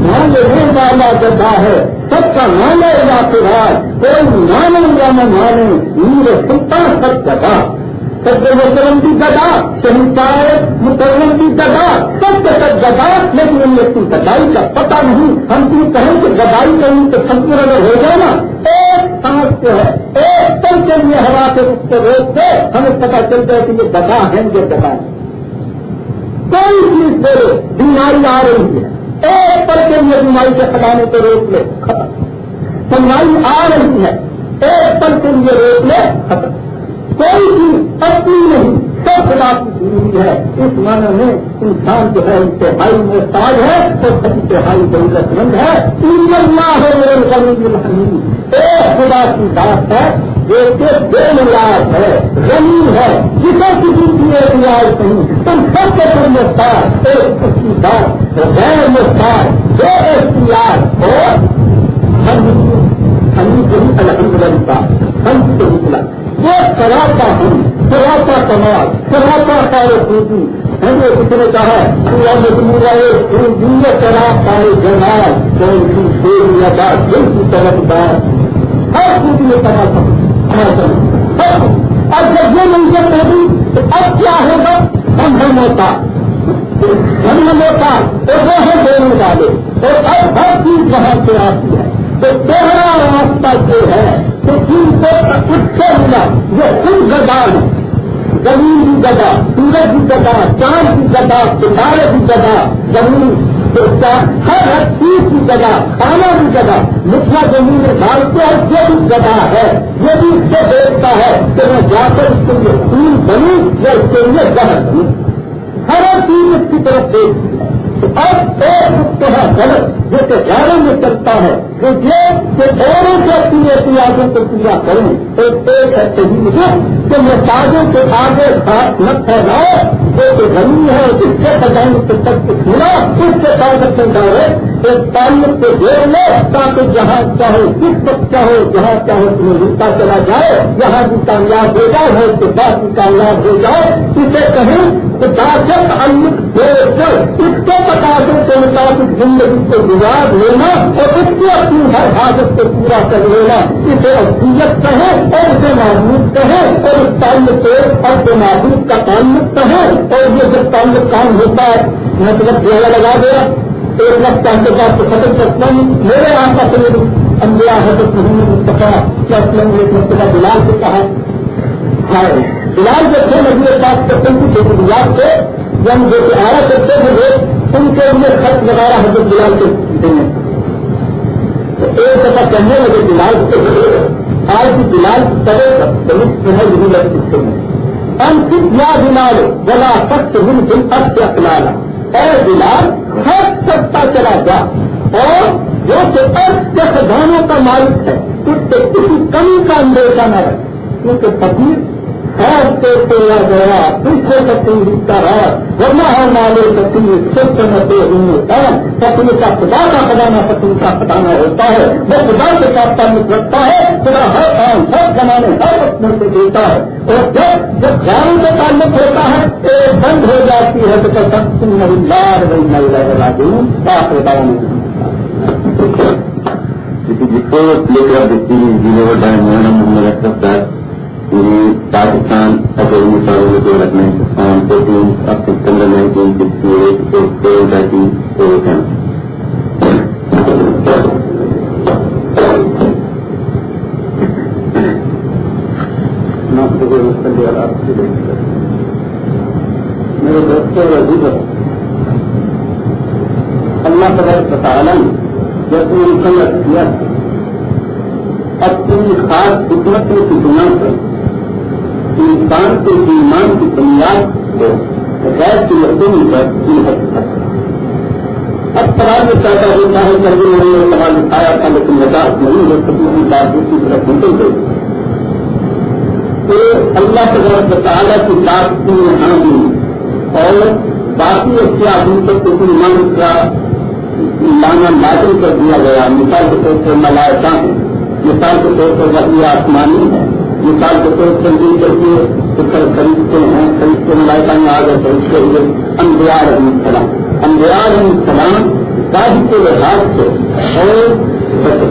مان لینے والا گدا ہے۔ سب کا مانے یا پھر کوئی مانے یا نہ مانے میرے سلطان سب جگہ سب مسلم کی جگہ شہنشاہ مسلم کی جگہ، سب کے سب جگہ، لیکن ان کی گدائی کا پتہ نہیں۔ ہم کی کہیں کہ گدائی نہیں تو سمپور اگر ہو جائے نا۔ ایک سانس جو ہے، ایک پل کے لیے ہوا سے اس کو روک کے ہمیں پتا چلتا ہے کہ یہ گدا ہے یہ گدا ہے کوئی چیز سے بیماری آ رہی ہے۔ ایک پل کے لیے بیماری کے خزانے کو روک لے ختم۔ سنوائی آ رہی ہے۔ ایک پل کے لیے روک لے ختم۔ کوئی چیز اپنی نہیں، سب خدا کی ضروری ہے۔ اس معنی میں انسان جو ہے انتہائی محتاج ہے تو انتہائی ضرورت مند ہے۔ تین اللہ ہے میرے ایک خدا کی بات ہے ایک بے نیاز ہے زمین ہے۔ جسے کسی کی ایک نیاز نہیں، تم سب کے تم مختار ایک اس کی بات غیر مختار دو اختیار اور ہم ہم الحمد للہ ہم سے نکلا وہ سراپا ہم سراپا کمال، سراپا کارے خوبی۔ ہم نے کسی نے کہا پورا مجموعہ رہے دنیا شراب پائے جمال کوئی دیر یا بات دل کی طرف بات ہر خوبی میں کمال اور جب یہ منظر ہوگی، تو اب کیا ہوگا؟ ہم ہم ہوتا ہم ہم ہوتا تو وہ ہے دینے والے۔ اور اب ہر چیز وہاں سے آتی ہے۔ تو پہلا راستہ جو ہے، تو ان کو اس سے ملا یہ خود گدان زمین کی جگہ، سورج کی جگہ، چاند کی جگہ، ستارے کی جگہ، زمین ہر ہر چیز کی جگہ، کھانا کی جگہ مٹھا زمین میں ڈالتے ہیں، جو بھی جگہ ہے یہ بھی اس سے دیکھتا ہے کہ میں جا کر اس کے لیے خون بنوں، یا اس کے لیے گہر بنوں ہر ہر چیز اس کی طرف دیکھتی ہے۔ اب ایک ہے غلط۔ جو کہ غیروں میں چلتا ہے جو یہ کہ سے اپنی احتیاطوں کو پورا کریں ایک ایک ہے صحیح مجھے کہ میں کے آگے بات نہ پھیلاؤ جو کہ زمین ہے جس سے بجائیں کے تک کھلا اس سے طاقت ڈالے ایک تعلق کو جوڑ لو تاکہ جہاں چاہو جس وقت چاہو جہاں چاہو تمہیں رشتہ چلا جائے جہاں بھی کامیاب ہو جائے ہے اس کے بعد بھی کامیاب ہو جائے۔ اسے کہیں کہ داخل تعلق جوڑ کر، اس کے تقاضوں کے مطابق زندگی کو گزار لینا اور اس کو اپنی ہر حاجت کو پورا کر لینا۔ اسے اصلیت کہے اور اسے معبود کہے اور اس تعلق سے اپنے معبود کا تعلق کہے اور یہ جب تعلق کام ہوتا ہے، میں تو لگا دیا۔ ایک وقت کے بعد تو ختم کرتا ہوں۔ میرے آپ کا سمجھ انبیاء حضرت محمد مصطفیٰ کیا اسلم نے ایک مرتبہ بلال سے کہا۔ ہے بلال جو تھے، نبی پاک کرتے ہیں کہ بلال سے جب جو کہ آیا کرتے تھے ان کے لیے خط وغیرہ حضرت بلال کے دینے تو ایک دفعہ کہنے لگے بلال سے آج کی بلال کرے تو ہے نہیں لگ سکتے ہیں۔ ہم صرف یا بلال بلا سخت ہن دن اب سے اپنانا اور بلال ہر سکتا چلا جا۔ اور جو کہ کے خزانوں کا مالک ہے، اس سے کسی کمی کا اندیشہ نہ رہے کیونکہ فقیر خاص طور پہ یا گیا پیچھے سکتی رشتہ رہا ورنہ ہے مالے سکتی سب سمجھتے ہوں پتنی کا خدا کا خزانہ پتنی کا خزانہ ہوتا ہے وہ خدا کے ساتھ تعلق رکھتا ہے خدا ہر کام ہر زمانے ہر وقت میں سے دیتا ہے اور جب جب جانوں سے تعلق ہوتا ہے ایک بند ہو جاتی ہے تو سب سب نہیں لار وہی نہیں رہے گا دوں آپ بتاؤں Before later the series, we never done one of the rest of that. Pakistan academy farm development on fourteen of September nineteen sixty eight four thirty four ten میرے دوستوں اور عزیز اللہ تبارک تعالی نے جب مکمل کیا اپنی خاص حکمتوں کی بنا پر انسان کے ایمان کی بنیاد کو غیر کی یقینی پر کی ہے اب سوال میں پیدا ہوتا ہے کہ میں نے سوال اٹھایا تھا، لیکن نجات نہیں ہو سکی کی بات دوسری طرف نکل گئی۔ تو اللہ کے تعالیٰ کی بات کی یہاں بھی اور باقی اچھے آدمی کو کسی من کا لانا لازم کر دیا گیا۔ مثال کے طور پر ملائکہ ہیں، مثال کے طور پر وہی آسمانی ہے مثال کے طور پر دل کر کے پتھر خریدتے ہیں خرید کے ملائکہ میں آ گئے خرید کے لیے اندیار احمد سلام اندیار احمد سلام تاج کے لحاظ سے اور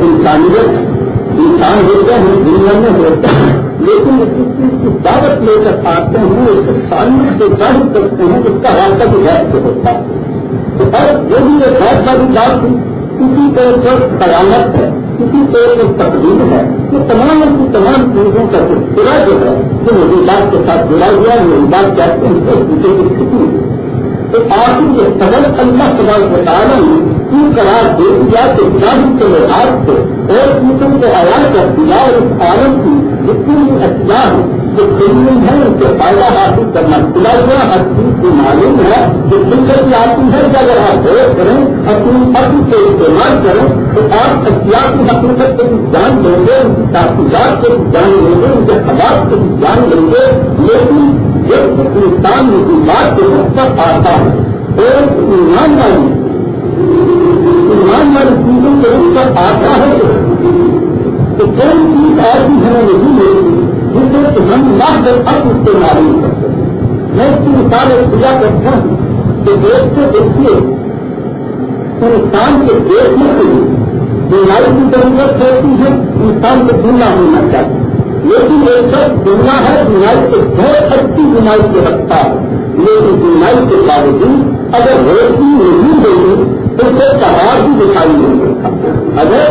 انسانیت انسان ہوتے ہیں دنیا میں ہوتے ہیں لیکن اس چیز کی دعوت لے کر آتے ہیں، اس انسانیت سے ظاہر کرتے ہیں اس کا راستہ بھی غیر سے ہوتا۔ ہے اور جو بھی یہ بہت بڑی بات تھی۔ کسی طور پر قیامت ہے، کسی طور پر تقدیر ہے۔ کہ تمام کی تمام چیزوں کا سلسلہ جو ہے، جو میری بات کے ساتھ جڑا ہوا ہے، میری بات کہتے ہیں دوسرے کی استھتی تو آپ یہ سبل اللہ سوال بتا رہے ہیں کیوں قرار دے دیا کہ جان کے لحاظ سے اور چیزوں کو آیا کر دیا اور اس عالم کی جتنی بھی اشیاء ہیں جو علم ہے ان سے فائدہ حاصل کرنا کھلا ہوا ہر چیز کی معلوم ہے، جو فکر کی آتی ہے کہ اگر آپ غور کریں، اپنی عقل سے استعمال کریں، تو آپ اشیاء کی حقیقت کو بھی جان لیں گے، ان کی تحقیقات کو بھی جان لیں گے، ان کے حالات کو بھی جان لیں گے، لیکن جب انسان میں بات کے مقصد آتا ہے اور ایمان والی ایمان والی چیزوں کے روپ پر آتا ہے، تو کوئی چیز اور بھی ہمیں نہیں ملتی جس سے کہ ہم نہ جب اب اس سے معلوم کرتے ہیں۔ میں اس کی مثال ایک پوجا کرتا ہوں کہ دیش سے دیکھیے، انسان کے دیکھنے کے لیے بیماری کی ضرورت ہوتی ہے، انسان کو دھلنا ہونا چاہیے۔ لیکن ایک سب دنیا ہے بیماری سے بہت اچھی بیماری سے رکھتا ہے لیکن بیماری کے باوجود اگر روشنی نہیں ہوگی تو اسے پہاڑ بھی دکھائی نہیں دیتا۔ اگر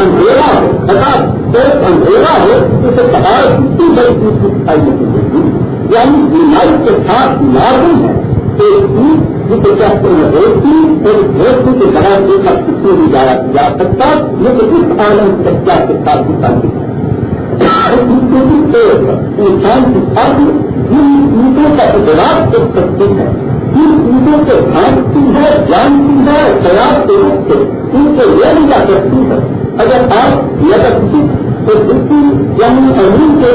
اندھیرا ہو بتا صرف اندھیرا ہو تو اسے پہاڑ کتنی بڑی چیز دکھائی نہیں دیتی۔ یعنی بیماری کے ساتھ لازم ہے ایک چیز جسے کہتے ہیں روشنی اور روشنی کے بنا دیکھا کتنے بھی جایا جا سکتا لیکن اس آنند سچا کے ساتھ بھی تعلق انسان کی فرض جن چیزوں کا اجلاس کر سکتے ہیں جن چیزوں سے بھانگتی ہے جانتی ہے خیال کے روپ سے ان کو یہ لیا کرتی ہے اگر آپ لگتی تو دوسری یعنی امین کے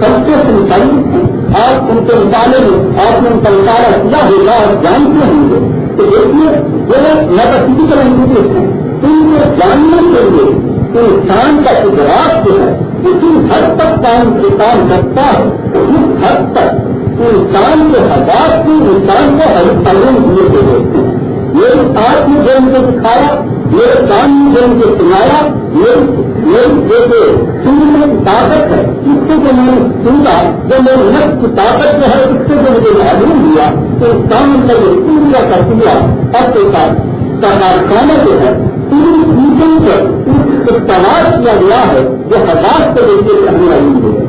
سب سے سنچالت ہیں آپ ان کے مطالعے میں آپ نے ان کا مطالعہ کیا ہوگا اور جانتے ہوں گے تو دیکھیے وہ نگر کسی طرح انگلش ہیں ان کو جاننے کے لیے انسان کا ادراک جو ہے کسی حد تک کام سے کام کرتا ہے، اس حد تک انسان کے حالات کی انسان کو ہر تعلیم دیے کے ہوتے ہیں۔ میری آنکھ نے جو ان کو دکھایا میرے کام نے جو کو سنایا میری سن طاقت ہے۔ اس سے جو میں نے سنتا جو میری نفس کی طاقت جو ہے، اس سے جو مجھے معلوم دیا تو اس کام کا جو سوریا کا سیا اب کے ساتھ کا کارخانہ جو ہے، پوری چیزوں پر استعمال کیا گیا ہے وہ ہزار کو دیکھے کرنے والی ہے۔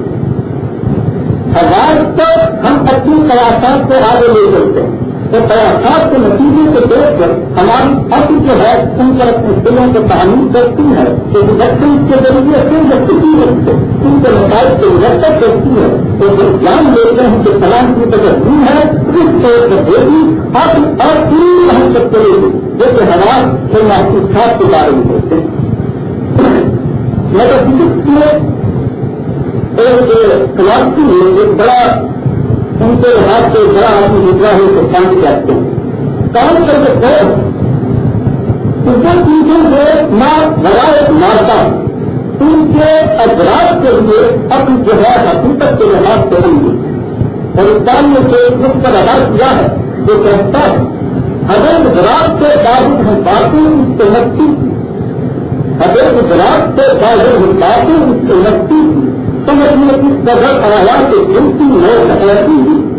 ہزار تو ہم اپنی کلاکار کو آگے لے چلتے ہیں۔ تو کلاکار کے نتیجے کو دیکھ کر ہماری اب جو ہے، ان پر اپنے دلوں کو تعمیر کرتی ہے کہ ڈسٹن کے ذریعے سے جب کسی ان کے مسائل کو مرتب کرتی ہے۔ تو جو جان لیتے ہیں کہ کلام کی طرف دور ہے، اس طور پر دے گی اور پوری ہم سب کرے گی جیسے حالات سے محسوس خاص کے بارے میں ہیں میں تو فزکس میں ایک کلاس کی ایک بڑا ان کے ہاتھ سے بڑا آدمی نکلا ہے تو کام کرتے ہیں کام کر کے ان چیزوں سے ماں بڑا مارتا ان کے اجراج کے لیے اپنی جو ہے، حقیقت کے لحاظ سے ہوں گے اور اس کام میں سے اس پر ادا کیا ہے، جو کہتا ہے، اگر گجرات سے باغ ہم باقی اس کے نقصی اگر گجرات سے باغ ہم باقی اس کے نقصی کی سمجھنے کی قدر آیا کہ گنتی ہو سکتی ہوں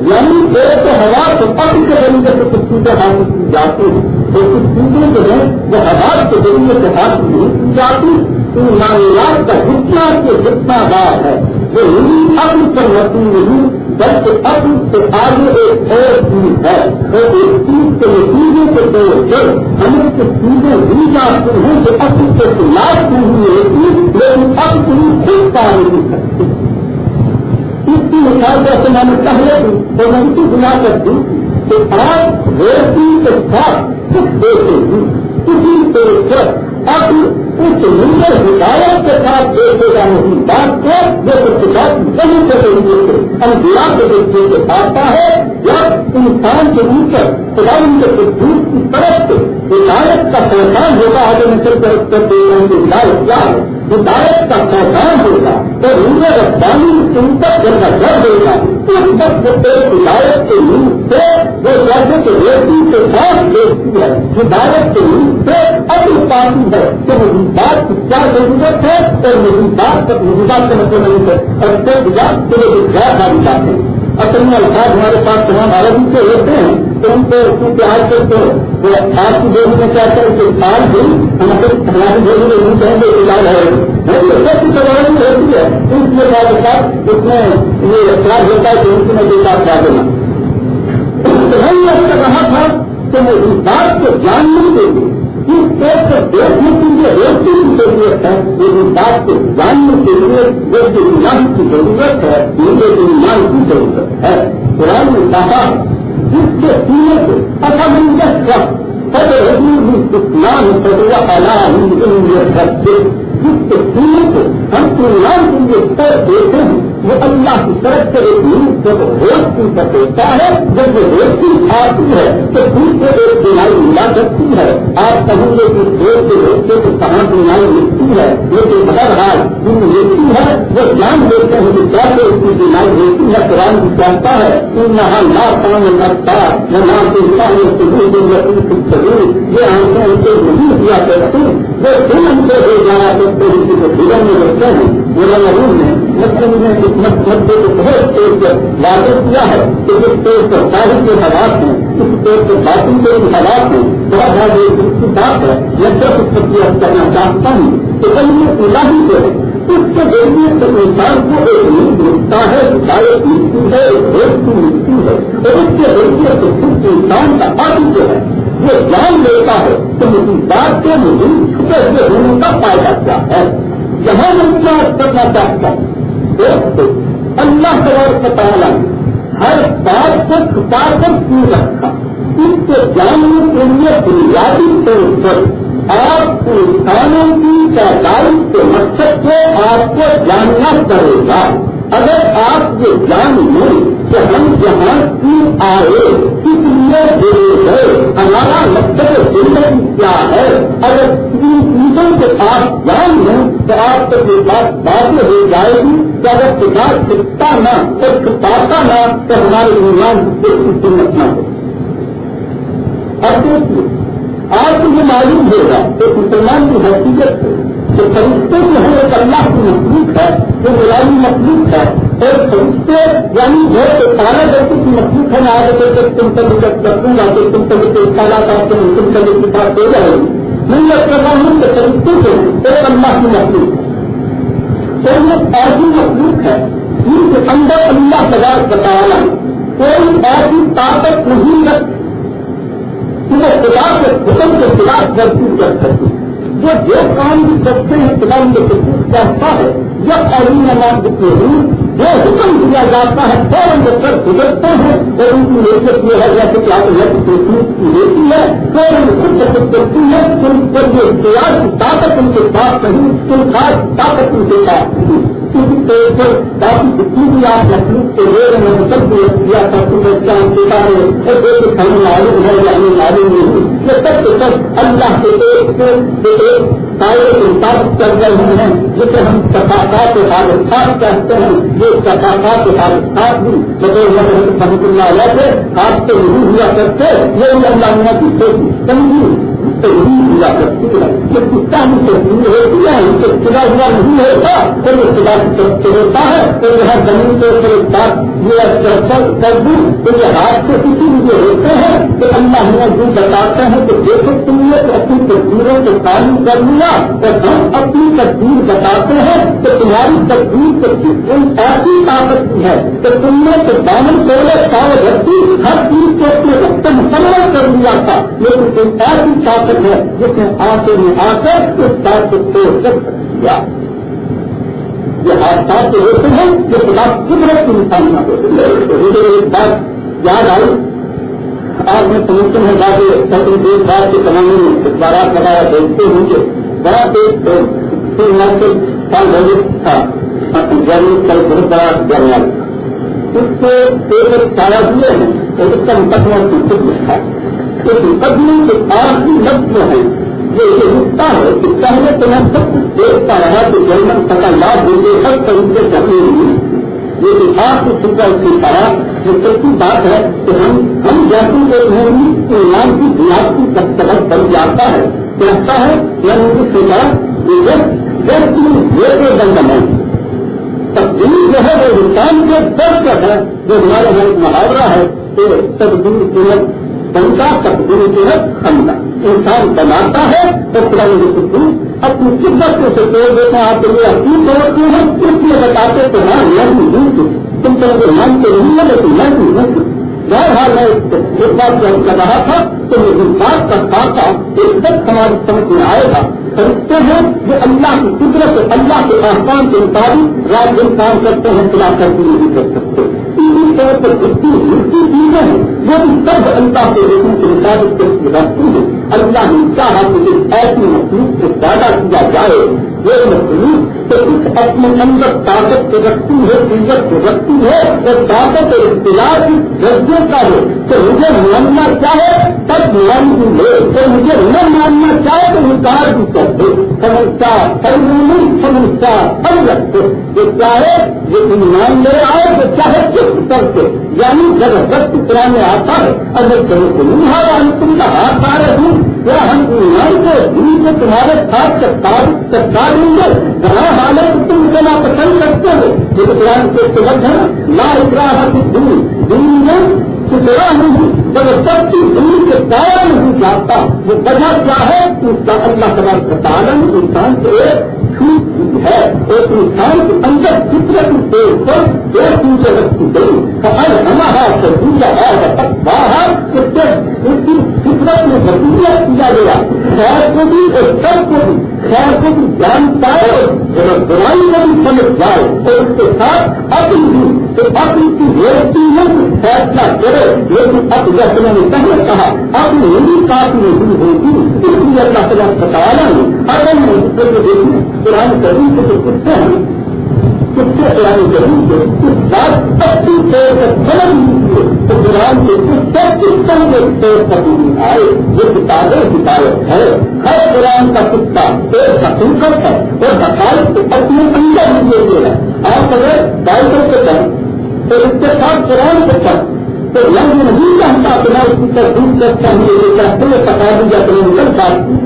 یعنی ایک ہوا تو پک کے ذریعے سے کچھ چیزیں حاصل کی جاتی ہیں۔ تو کچھ چیزیں جو ہیں، وہ ہزار کے ذریعے سے حاصل نہیں کی جاتی۔ ان معاملات کا جتنا کے جتنا بار ہے۔ وہ نہیں اب پر متی نہیں۔ بلکہ اب اس سے آگے ایک اور چیز ہے تو اس چیز کے نتیجے کے طور پر ہمیں کچھ چیزیں دی جاتی ہیں جو اب اس کے خلاف نہیں ہوتی لیکن اب تم خود کام نہیں سکتی اس کی مثال جیسے میں نے پہلے دی تو میں اسی بنا کر دی کہ آپ روٹی کے ساتھ کچھ دیتے ہیں، کسی طور پر اب کچھ نیچر ہدایت کے ساتھ دیکھے گا نہیں بات کو جو کچھ بات نہیں کر رہی ہم دیا کے دیکھنے کے آتا ہے جب انسان کے اوپر خدائی کے دور کی طرف سے ہدایت کا پہچان ہوگا آگے میں چل کر کرتے ہیں۔ ہدایت کیا ہے؟ ہدایت کا پہچان ہوگا تو روزے رفتانی سنتر جب مطلب کا جب دے گا اس وقت ایک ہدایت کے نیند سے، وہ جیسے کہ ریٹی کے ساتھ دیکھتی ہے۔ ہدایت کے نیند سے اب پاتی ہے۔ کہ وہ بات کی کیا ضرورت ہے؟ اور میری بات تک میری بات کا نہیں ہے۔ اور کوئی بات کے لیے کیا ساری بات ہے اصل میں الفاظ ہمارے پاس تمام عربی سے ہوتے ہیں تو ان کو کیونکہ آج کل تو وہ آج کی دیکھ میں کیا کریں کہ آج بھی ہم ہماری دیکھ میں نہیں کہیں گے علاج ہے۔ سب کی سوال بھی ہوتی ہے۔ اس لیے ہمارے ساتھ اس میں یہ اخراج ہوتا ہے کہ ان کی میں دیکھا کیا دینا تو ہم نے کہا تھا کہ میں اس بات کو جاننے کے لیے اس پیٹ کو دیکھنے کے لیے روشنی کی ضرورت ہے لیکن بات کو جاننے کے لیے روشنی ایمان کی ضرورت ہے مجھے ایمان کی ضرورت ہے۔ قرآن نے کہا، جس کے سینے سے اصل کا سب رضی اسلام سب اعلیٰ جس کے سینے کو ہم ایمان کے لیے سر دیتے ہیں وہ اللہ کی طرف سے ایک نیوز جب روشنی کر دیتا ہے، جب وہ روشنی آتی ہے تو دوسرے ایک بیماری ملا کرتی ہے۔ آپ کہیں گے کہ دیش کے روشتے کو کہاں بیماری ملتی ہے؟ لیکن ہر حال جن ملتی ہے، وہ جان دیتے ہیں کہ کیسے اس کی بیماری ملتی ہے، قرآن کی جانتا ہے؟ کہ یہاں نہ کام لگتا نہ نام کے حساب سے یہ آنکھیں ان سے نہیں کیا کرتی وہ پھر ہم سے ہو جانا کرتے ہیں کہ وہ جیون میں رہتے ہیں؟ وہ رنگ میں مسلم نے مدے کو بہت تیز پر واضح کیا ہے کہ جس پیڑ پر ظاہر کے حالات ہیں، اس پیڑ کے باقی کے حالات ہیں، بہت زیادہ ایک بات ہے، میں دس اس پر کیا کرنا چاہتا ہوں کہ کہیں الہی جو ہے، اس کے ذریعے سے انسان کو ایک نیند ملتا ہے، ہدایت ملتی ہے، ایک دوستی ملتی ہے، اور اس کے ذریعے سے خود انسان کا باقی جو ہے، وہ جان لیتا ہے کہ مجھے بات کے مجھے چھپے ہوئے ہونے کا فائدہ کیا ہے۔ جہاں میں اتنا کرنا چاہتا ہوں؟ اللہ کا تعالیٰ ہر بات کو چھپا کر کیوں رکھا؟ ان کو جاننے کے لیے بنیادی طور پر آپ انسانوں کی تعداد کے مقصد کو آپ کو جاننا پڑے گا۔ اگر آپ یہ جان لیں کہ ہم جہاں کیوں آئے، کس لیے جڑے گئے ہمارا مقصد زندگی کیا ہے؟ اگر تین چیزوں کے پاس جان لیں تو آپ کو یہ بات واضح ہو جائے گی کہ اگر کتاب چھپتا نہ تو چھپاتا نہ، تو ہمارے ایمان کی سنت نہ ہو؟ اب دیکھیے، آپ کو یہ معلوم ہوگا کہ مسلمان کی حیثیت ہے؟ کہ فرشتے جو ہے ایک اللہ کی مخلوق ہے، جو غلامی مخلوق ہے، اور فرشتے یعنی جو تارا جیسے کی مخلوق ہے نہ آگے تم کبھی کروں گا کہ تم کبھی کے خیالات آپ کے تم کبھی کی بات ہو جائے گی۔ محنت کر رہا ہوں کہ طریقے سے ایک اللہ کی مخلوق تو یہ ایسی مخلوق ہے۔ جن کے اندر اللہ سزا بتانا کوئی ایسی طاقت نہیں رکھ خدا کے حکم کے خلاف غلطی کر سکتی۔ جو جو کام بھی کرتے ہیں خدا کے کے کرتا ہے جب قانون نماز کے ہوں جو حکم دیا جاتا ہے، فوراً جب تک گزرتے ہیں اور ان کی نیچت یہ ہے، جیسے کہ آپ کی لیتی ہے، فوراً خود بخود کرتی ہے، ان پر یہ اختیار کی طاقت ان کے پاس نہیں، ان خاص طاقت ان کے پاس نہیں۔ کافی جتنی بھی آپ مخلوق کے لے رہے ہیں سب کو کیا تھا چاند ستارے اور دیکھ کھانے معلوم ہے یا ہمیں معلوم نہیں یہ سب کے سب اللہ کے ایک ایک انصاف کر رہے ہیں، جسے ہم ثقافات حادثات کہتے ہیں۔ یہ ثقافات حادثات بھی بطور محمد اللہ علیہ سے آپ سے نہیں ہوا کرتے، یہ اللہ کی سوچی سمجھی۔ نہیں ہوا کرتی ہے یہ کتا ہم ہوتی ہے ان سے خدا ہوا نہیں ہوتا تو یہ خدا کی طرف سے ہوتا ہے تو یہاں زمین کے اوپر ایک بات یہ کر دوں تو یہ ہاتھ سے کسی بھی ہوتے ہیں کہ اللہ ہمیں جو بتاتے ہیں کہ دیکھو تم نے اپنی تصویروں کو تعلیم کر لیا اور ہم اپنی تقدیر بتاتے ہیں کہ تمہاری تقدیر کوئی ایسی طاقت کی ہے کہ تم نے تو دامن پہلے سارے رکھتی ہر چیز کو اپنے وقت مکمل کر دیا تھا، لیکن کوئی ایسی طاقت ہے، جس نے آتے میں آ کر اس بات کو توڑ کر دیا۔ یہ حادثات جو ہوتے ہیں یہ خدا قدرت کی نشانیاں ہوتی ہے مجھے ایک بات یاد آئی، آج میں سمجھتے ہیں باقی سب دیش بات کے زمانے میں اخبارات وغیرہ دیکھتے ہوں گے بڑا ایک تھا۔ جرنل کل بہت بڑا جرنل اس سے ایک سارا دیے ہیں اور اس کا مقدمہ سب لکھا اس مقدمے کے پاس بھی لفظ جو ہے یہ یہ رکتا ہے کہ پہلے تو میں سب کچھ دیکھتا رہا کہ جرمن پتا لاب دیں ہر طریقے سے ہوئی یہ لفاظ کو چھپا اس کی طرح یہ سچی بات ہے کہ ہم ہم جیسے ایک ہیں ایمان کی بنیاد کی دستخط بن جاتا ہے۔ کہتا ہے یا یعنی ان کی سوچا جب یہ کے بند ہے۔ تبدیلی جو ہے وہ انسان کے درد ہے، جو ہمارے یہاں محاورہ ہے کہ تبدیل قیمت بنتا جو ہے خمتا انسان بناتا ہے تو پرانی سکون اپنی قدرت کو اسے توڑ دیتا ہیں آپ کے لیے اپنی توڑتے ہے اس لیے بتاتے تو ہاں ہوں تم تو مانتے نہیں ہے لیکن میں بھی ہوں۔ نہیں بہرحال میں ایک بات کر رہا تھا، تو یہ بات کا خاصا ایک تک ہماری سمجھ میں آئے گا۔ خریدتے ہیں جو اللہ کی قدرت اللہ کے احکام کے مطابق رات دن کام کرتے ہیں خلا کر کے نہیں کر سکتے۔ اسی طور پر جتنی دوسری چیزیں ہیں وہ بھی سب اللہ کے حکم کے مطابق رکھتی ہیں۔ اللہ نے چاہا کہ ایسی مخلوق سے زیادہ کیا جائے وہ مخلوق تو کچھ اپنے اندر طاقت کو رکھتی ہے عزت کو رکھتی ہے اور طاقت اور اختیار کی کا ہے تو مجھے ماننا چاہے تب مانتی ہے تو مجھے نہ ماننا چاہے تو انکار بھی کر دے سمجھتا سمجھ سمجھتا ہم رکھتے جو چاہے یہ ایمان لے آئے تو چاہے کس کر کے یعنی جب وقت پرانے آتا ہے اگر کہیں کو نہیں ہارا تم کا ہاتھ آ رہے ہوں کیا ہم ایمان کو دن کو تمہارے ساتھ سرکار دیں گے؟ جہاں حالت تم اتنا پسند کرتے ہو۔ یہ قرآن کے سبق ہے لا اقرا دن دن میں سترا ہوں جب سب کی دن کے پایا نہیں جاتا، وہ وجہ کیا ہے؟ کہ اس کا اللہ تعالیٰ کا تعلق انسان سے چھوٹ ہے، ایک انسان کے اندر فطرت کے اوپر دو چیزیں رکھی گئی۔ ہر ہمارا سے دوسرا ہے باہر اس کی فطرت میں ضرورت کیا گیا، خیر کو بھی اور سب کو بھی۔ خیر کو بھی جان پائے اور برائی کو بھی سمجھ جائے اور اس کے ساتھ اپنی بھی، تو اپنی کی روٹی ہے فیصلہ کرے، لیکن اب جیسے میں نے پہلے کہا اپنی ہندی کافی نہیں ہوگی اس لیے اللہ تعالیٰ بتایا نہیں اگر میں اس کو دیکھوں قرآن کریم سے تو کتنے ہیں کتنے قرآن کریم سے اس بات اپنی طور پر سمجھ لیجیے تو قرآن کے کچھ سب سسٹم کے طور پر بھی آئے یہ کتابیں کتابیں ہے ہر قرآن کا کتا ایک حقیقت ہے، اور حقائق کو اپنے اندر لیے ہوئے ہے آپ اگر بائبل کے دن تو اس کے ساتھ قرآن کے ساتھ تو رنگ نہیں چاہتا کہ میں اس کی تصدیق کرتا ہوں یہ چاہتے ہیں پتا دیا تو نکل پاتی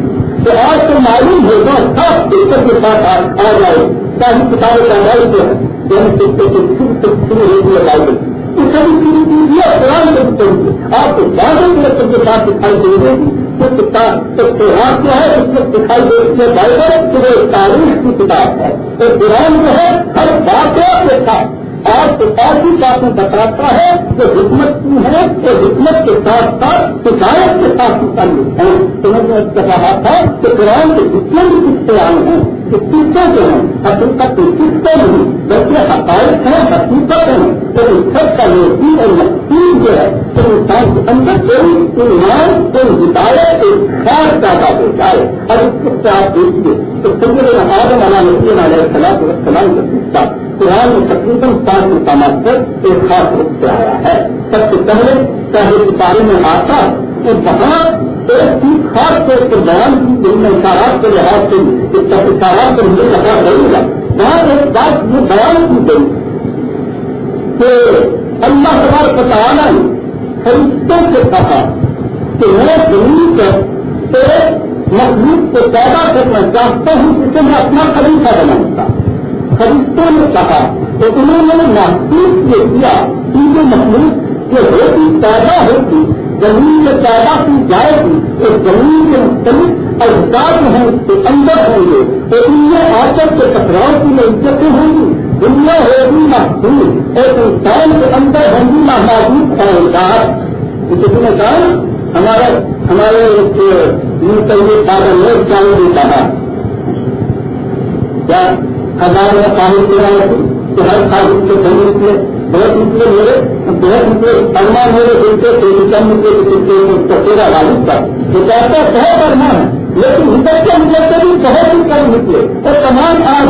تو آج تو معلوم ہوگا خاص پیپر کے ساتھ آ جائے چاہے کتابیں کا رائے جو ہے شروع سے شروع ہوتی ہے بائبل تو سبھی شروع کیجیے قرآن کے آپ کو زیادہ کے کتاب دکھائی دے دے گی تو کتاب تو قرآن کیا ہے، اس میں دکھائی دے گی بائبل کہ وہ تاریخ کی کتاب ہے۔ تو قرآن جو ہے، ہر واقعہ کے ساتھ اور ایسی باتیں بتاتا ہے جو حکمت کی ہے تو حکمت کے ساتھ ساتھ شکایت کے ساتھ تعلق ہے۔ تو میں نے کہا تھا کہ قرآن کے جتنے بھی قصے آئے ہیں قصے جو ہیں حقیقت کے قصے نہیں، بلکہ حقائق ہیں، حقیقت ہیں، تو سب کا یہ اور مقصود جو ہے، تو انسان کے اندر کوئی ایمان، کوئی ہدایت ایک خیال پیدا ہو جائے۔ اور اس سے آپ دیکھیے، تو سنجے آدم علیہ علیہ السلام السلام کا قصہ قرآن میں تقریباً پانچ مقامات پر ایک خاص روپ سے آیا ہے۔ سب سے پہلے پہلے کے بارے میں آتا کہ وہاں ایک چیز خاص طور پر بیان کی گئی اشارات کے لحاظ سے اشارات پر مجھے لگا کروں گا وہاں ایک بات یہ بیان کی گئی کہ اللہ سوال بتانا نے فرشتوں سے کہا کہ میں زمین پر ایک مخلوق کو پیدا کرنا چاہتا ہوں جسے میں اپنا خلیفہ بناؤں گا فرشتوں نے کہا تو انہوں نے محسوس یہ کیا کہ جو مخلوق جو روٹی پیدا ہوتی، زمین میں پیدا کی جائے گی، تو زمین کے مختلف اجداد ہیں اس کے اندر ہوں گے۔ تو ان میں آچر کے ٹکراؤ کی عزتیں ہوں گی۔ دنیا ہوگی محسوس ایک انسان کے اندر ہوں گی نہ محدود خیالدار کسی نے کہا، ہمارے ہمارے ایک یہ پاگل نے چاہیے کہا۔ کیا؟ ہزار میں پانی دے رہا ہے؟ کہ ہر سال اس کے بہت نکلے بہت نکلے میرے، بہت نکلے ارمان میرے دل کے تیری کم نکلے تیرا راجد کا تو کہتا ہے، بہت ارمان ہے۔ لیکن ادھر کے اندر سے بھی بہت ہی کم نکلے اور تمام آج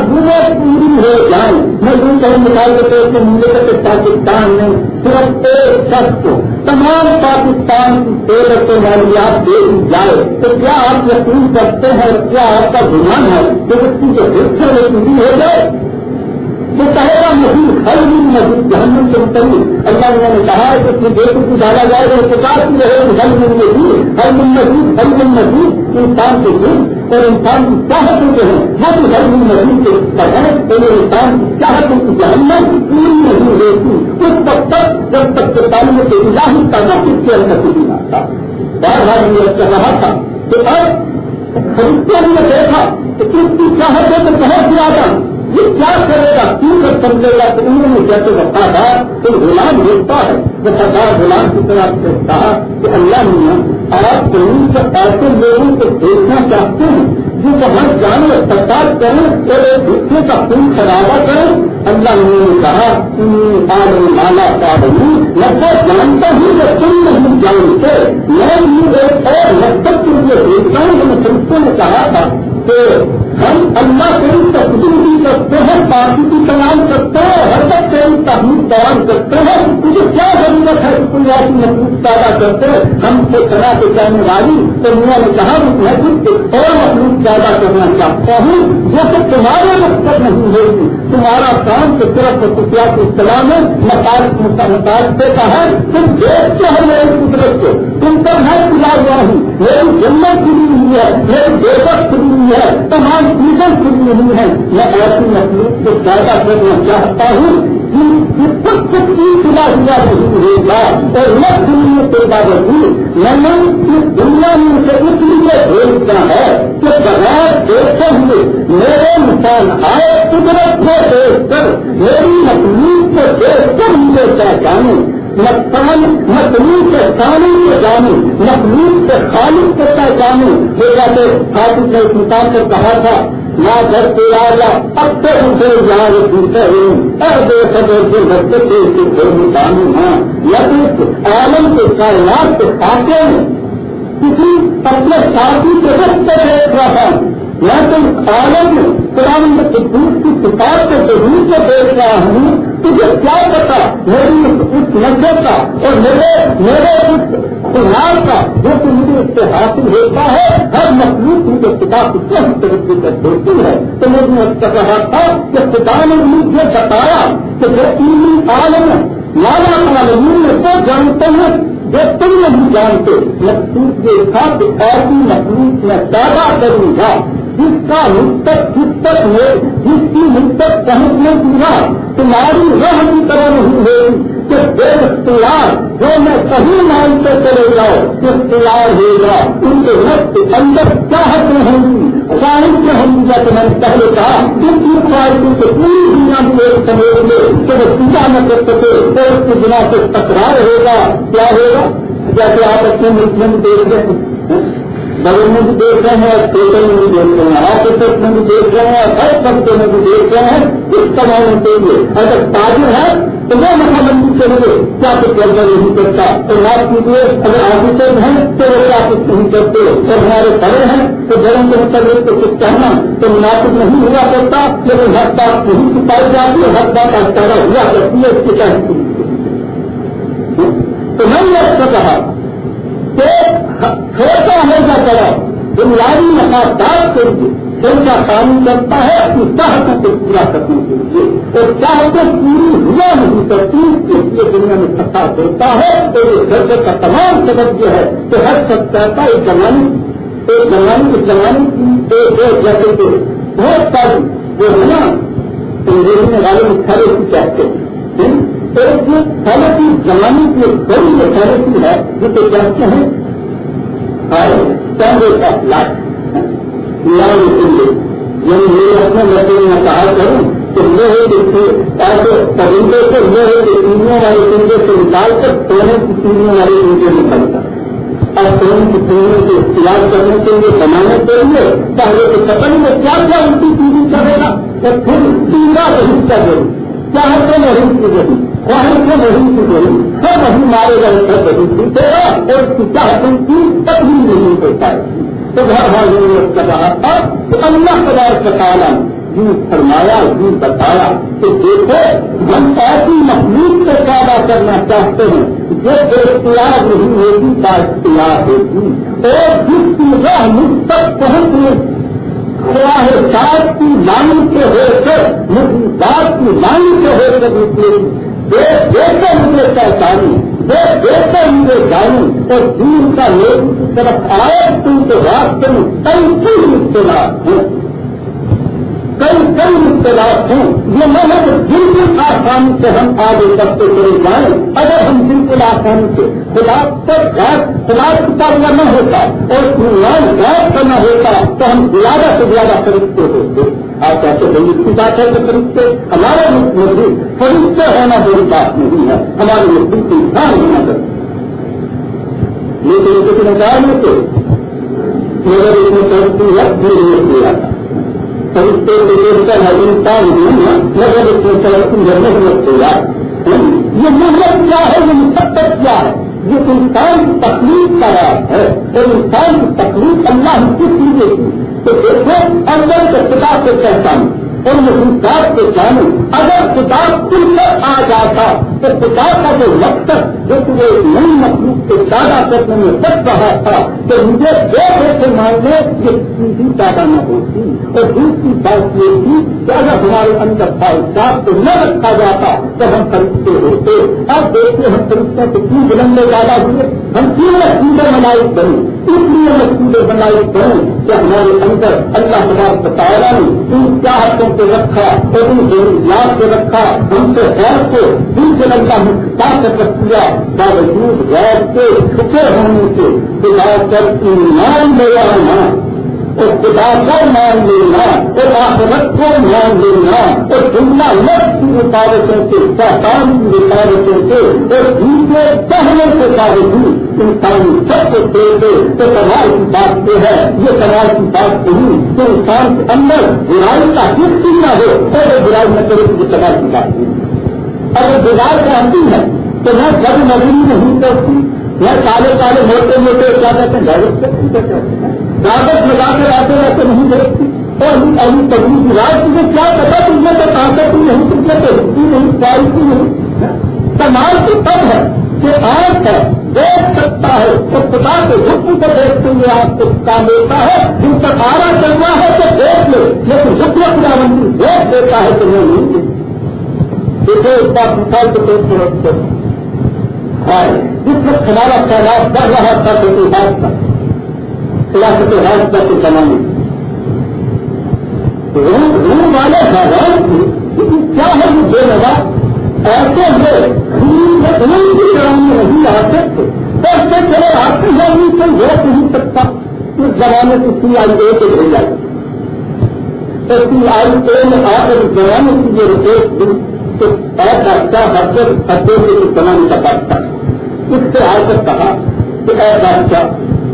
پوری ہو جائیں میں دن کہیں نکال دیتے اس ملے کہ پاکستان میں صرف ایک شخص کو تمام پاکستان کی تیرت کو مالیات دے دی جائے۔ تو کیا آپ یقین کرتے ہیں کیا آپ کا گمان ہے کہ اس کی جو حصے پوری ہو جائے؟ وہ کہے گا مزید ہر دن مزید جہنم کے متعلق اللہ نے کہا ہے کہ دیکھ کو ڈالا جائے گا پچاس کی رہے ہر دن مزید ہر دن مزید ہر دن مزید انسان کے دل اور انسان کی چاہتوں جو ہے، وہ ہر دن مزید کے ہے۔ تو وہ انسان کی چاہتوں کی جہنم پوری نہیں ہوتی اس وقت تک، جب تک کہ تعلیم کے الہی کا وقت اس کے اندر نہیں آتا۔ بار بار یہ کہہ رہا تھا کہ اب خریدتے نے دیکھا کہ کس کی چاہت ہے تو بہت زیادہ یہ کیا کرے گا؟ کیوں جب سمجھے گا کہ انہوں نے جیسے وفادار تو غلام ہوتا ہے۔ وفادار غلام کی طرح سے کہا کہ اللہ نے آپ زمین سے ایسے لوگوں کو دیکھنا چاہتے ہیں جو وہاں جانے سرکار کریں اور ایک دوسرے کا خون خرابہ کریں اللہ نے کہا آج مالا پابندی میں تو جانتا ہوں کہ تم نہیں جانتے۔ میں یہ ایک اور مقصد کے لیے دیکھتا ہوں۔ میں فرشتوں نے کہا تھا کہ ہم اللہ سے تصویر کرتے ہیں پارٹی کی تمام کرتے ہیں ہر وقت کئی تحمید بیان کرتے ہیں۔ مجھے کیا ضرورت ہے کہ کوئی ایسی مضبوط پیدا کرتے ہیں ہم سے طرح کے جانے والی تو میں نے کہا، میں کچھ ایک اور مضبوط پیدا کرنا چاہتا ہوں جو کہ تمہارے مقصد نہیں ہوگی تمہارا کام تو صرف خفیہ کے اسلام میں مطالب دیتا ہے، تم دیکھتے ہو میری قدرت کو۔ تم پر میں پلا ہوا ہوں۔ میری جنت کھلی ہوئی ہے۔ میری دیوت کھلی ہوئی ہے۔ تمام چیزیں کھلی ہوئی ہیں۔ میں ایسی مخلوق کو پیدا کرنا چاہتا ہوں۔ ہوا نہیں ہوگا اور میں دنیا کے باوجود میں نے اس دنیا میں اس لیے بھیجنا ہے کہ بغیر دیکھتے ہوئے میرے انسان آئے قدرت کو دیکھ کر میری مخلوق کو دیکھ کر مجھے پہچانے مخلوق کے قانون کو جانوں مخلوق کے خالد کو پہچانوں یہ جیسے خاطر نے کتاب کو کہا تھا نہ گھر پہ آیا اب تو اسے یہاں پوچھتے ہوں اور دو سب کے بچے تھے اس کے قانون ہاں یا پھر عالم کے کائنات کے خاصے میں کسی اپنے ساتھی کے وقت دیکھ رہا ہوں۔ میں تم عالم قرآن قدوس کی کتاب کو ضرور سے دیکھ رہا ہوں، تجھے کیا پتا؟ میری اس نظر کا اور میرے میرے اس خیال کا جو کہ مجھے اس سے حاصل ہوتا ہے، ہر مخلوق مجھے کتاب کی کیا طریقے سے دیتی ہے۔ تو میں نے کر رہا تھا کہ خدا نے مجھے بتایا کہ جو تین عالم لالا عالمین میں تو جانتے ہیں۔ جو تم نہیں جانتے مخصوص کے ساتھ ایسی مخلوق میں پیدا کروں گا۔ جس کا مستق جس تک ہے جس کی مستق پہنچنے کی بات تمہاری رہ کی طرح نہیں ہوگی کہ بے اختیار جو میں کہیں مانتے چلے جاؤ اختیار ہو گا ان کے وقت اندر چاہتے ہوں گی ظاہر سے ہوں گی، جیسے میں نے پہلے کہا ان کی پارٹی کو پوری دنیا میں ایک سمجھ لے کہ وہ پوجا نہ کر سکے تو اس کی بنا سے تکرار ہوگا، کیا ہوگا؟ جیسے آپ اپنے ملک میں دیکھ رہے ہیں۔ بغل میں بھی دیکھ رہے ہیں اسٹیشن میں بھی دیکھ رہے ہیں آفیسر میں بھی دیکھ رہے ہیں، ہر طبقے میں بھی دیکھ رہے ہیں، اس کمانے کے لیے۔ اگر تاجر ہے، تو وہ نفا بندی کریں گے کیا کچھ گرجا نہیں کرتا۔ تو معاف کیجیے اگر آفیسر ہیں، تو وہ کیا کچھ نہیں کرتے۔ جب ہمارے بڑے ہیں، تو بڑوں کے مطلب کو کچھ کہنا تو مناسب نہیں ہوا کرتا، لیکن ہر بات نہیں چھپائی جاتی ہے، ہر بات آج پیدا ہوا کرتی ہے، اس کے کہتے تو میں نے ایسا کہا کہ چھوٹا ہوگا کرا بنیادی مفادات کے لیے دل کا کام کرتا ہے اپنی چاہتوں کو پورا کرنے کے لیے۔ اور چاہتیں پوری ہوا نہیں کرتی اس لیے دنیا میں ستا دیتا ہے۔ تو یہ گرد کا تمام سبب جو ہے کہ ہر شخص کہتا ہے ایک زمانے ایک زمانے اس زمانے کی ایک ایک جیسے کہ بہت ساری وہ ہے نا، انگریزی میں والے کھڑے کی کہتے ہیں؟ ایک جو پہلے کی زمانے کی ایک بڑی یہ تھراپی ہے جسے کہتے ہیں پہلے کا لاکھ یعنی میرے اپنے لڑکے مطلب میں کہا کروں کہ لوہے کے ایسے پرندے سے لوہے کے سینوں والے پنجے سے نکال کر سونے کی سینوں والے پنجے نکالتا اور سونے کی سینوں کو اختیار کرنے کے لیے بنانے کے لیے پہلے کے سفر میں کیا کیا ان کی چیزیں کرے گا؟ تو پھر تیرا نہیں کر دیں چاہے تو نہیں کی گئی چاہے تو نہیں کی گئی سب وہی مارے گئے سب وہی سیکھے اور اس کی چاہت ان کی کبھی نہیں ہو پائے تو گھر بھر ضرورت کر رہا تھا تو اللہ خدا کا تعلق جی فرمایا جی بتایا کہ دیکھو، ہم ایسی مخلوق سے پیدا کرنا چاہتے ہیں جو اختیار نہیں ہوگی کا اختیار ہوگی اور جس کی راہ مجھ تک پہنچنے، خواہ سات کی لانی کے ہو کر مجھے بات کی لانی کے ہو کر نکلے دیکھ دیکھ کر مجھے پہچانی وہ دیکھ کر مجھے جانوں اور دین کا لوگ طرف آئے تم کے راستے میں کئی کئی اختلاف ہیں۔ کئی کئی اختلاف ہیں یہ میں نے جن آسانی سے ہم آگے بڑھتے چلے جائیں اگر ہم جن کی آسانی سے خلاف پر خلاف اتارنا نہ ہوتا اور ایمان غائب کرنا ہوتا تو ہم زیادہ سے زیادہ فرشتے ہوتے آپ کہتے ہیں اس کی بات ہے کہ فرشتے ہمارے ملک میں بھی فرشتے ہونا بڑی بات نہیں ہے ہمارے ملک کی انسان ہونا چاہیے لیکن کسی نے کہا نہیں کہ مگر اس میں ترقی ہے پھر کیا تھا مگر اس سے یہ محنت کیا ہے؟ یہ مستقبل کیا ہے؟ یہ انسان کی تکلیف کا راز ہے ہاں، اور انسان کی تکلیف اللہ کس لیے کی تو دیکھو، اندر کے کتاب سے کہتا ہوں۔ میں انسان کو جانوں اگر کتاب کل کر آ جاتا تو کتاب کا جو مقصد جو تجھے نئی مخلوق سے پیدا کرنے میں سچ رہا تھا کہ مجھے دو پیسے مانگنے یہ چیزیں پیدا نہ ہوتی اور دوسری بات یہ تھی کہ اگر ہمارے اندر خواہشات کو نہ رکھا جاتا تو ہم فرشتے ہوتے۔ اب دیکھتے ہم فرشتوں سے کیوں بلندے زیادہ ہوئے۔ ہم کیوں مسجدیں بنائی بنی اس لیے مسجدیں بنائی بنی کہ ہمارے اندر اللہ ہمارے بتایا نہیں ان چاہتوں کو رکھا اور ان ضروریات کو رکھا، ہم سے غیر کو دل سے اللہ نے طاقت رکھ دیا باوجود غیر کے چھپے ہونے سے خدا کر ایمان لے آنا اور خدا کو مان لینا اور آخرت کو مان لینا اور دنیا لفظ کی رکاوٹوں سے سہان کی رکاوٹوں سے، اور دین دوسرے پہلے سے باوجود انسانی سب کو دے دے تو سوال کی بات یہ ہے، یہ سوال کی بات نہیں کہ انسان کے اندر برائی کا حص نہ ہو، تو وہ برائی نہ کرے تو سوال کی بات نہیں۔ اگر بازار جانتی ہے، تو میں جب مزدوری نہیں کرتی میں کالے کالے موٹے موٹے، کیا کہتے ہیں؟ کاغذ لگا کر آتے رہتے نہیں دیکھتی اور ابھی پبلی کی رات تجھے کیا پتا تم نے تو طاقت نہیں، تم نے تو رکتی نہیں کوالٹی نہیں۔ کمال تو تب ہے۔ کہ آج ہے دیکھ سکتا ہے تو خدا کے حکم کو دیکھتے ہوئے آپ کو کام دیتا ہے۔ جن پر آرا چلنا ہے تو دیکھ لے، لیکن حکم خدا بندی دیکھ دیتا ہے تو میں نہیں دیکھو اس بات مثال کے طور پر رکھتے ہے جس وقت ہمارا سیلاب بڑھ رہا تھا تو کوئی بات تھا سیاست راستہ کے زمانے۔ روم والے حیران کیا ہے یہ بے لگا ایسے میں علم کی طرح میں نہیں آتے تھے تو اس سے چلے آپ کی جانی سے ہو نہیں سکتا اس زمانے کی سی آئی اے کے بھیجا تو سی آئی اے میں آ کر اس زمانے کی یہ رپورٹ دی تو ایسا کیا حضرت ادے کے زمانے کا بات اس سے آ کر کہا کہ اے بادشاہ،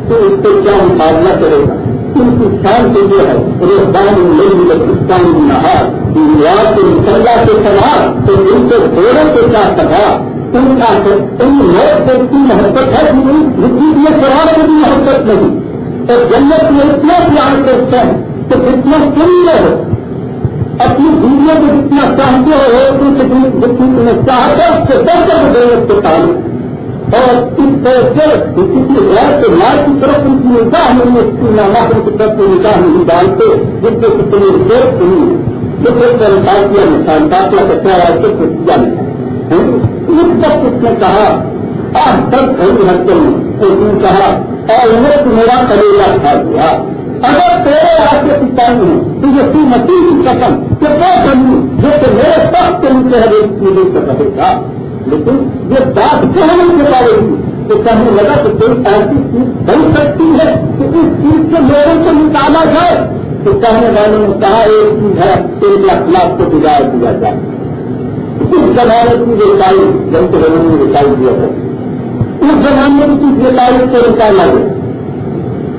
تو اس سے کیا مقابلہ کرے گا؟ ان کی شان سے یہ ہے روزگان نہیں پاکستان نہا۔ یاد کے مسلح کے خلاف تو ان کے دورے کے کیا سکا ان کا ان لوگ کو اتنی محبت ہے جتنی یہ قرآن کو بھی محبت نہیں۔ اور جنت میں اتنا پیار کرتے ہیں تو جتنا سن ہو اپنی دنیا کو جتنا چاہتے ہو جتنی جتنی تمہیں چاہتے اس سے بہتر ضرورت کے تعلق اور اس طرح سے کسی غیر کے مار کی طرف ان کی نکاح نہیں اس کی ناماکن کی طرف سے نکاح نہیں ڈالتے، جس سے کتنی رپورٹ نہیں۔ جس سے نکال کیا نشان داخلہ کا کیا رائے سے کیا نہیں اس وقت اس نے کہا آج تک کئی ہفتے میں اس نے کہا، اور انہیں تو میرا کلیلا کھا دیا اگر تیرے آپ کے پتا ہیں تو یہ سی مسیح کی قسم کہ وہ بنی جو کہ میرے سخت کے نیچے ہر ایک چیزیں سے کہے گا۔ لیکن یہ بات کہنے کے بارے میں تو کہنے لگا کہ کوئی ایسی چیز بن سکتی ہے کہ اس چیز سے لوگوں کو نکالا جائے۔ تو کہنے والوں نے کہا، ایک چیز ہے ایک لاکھ لاکھ کو بگاڑ دیا جائے۔ اس زمانے کی رسائی جن کو لوگوں نے رسائی دیا ہے۔ اس زمانے کی کس رسائی کو نکالا گیا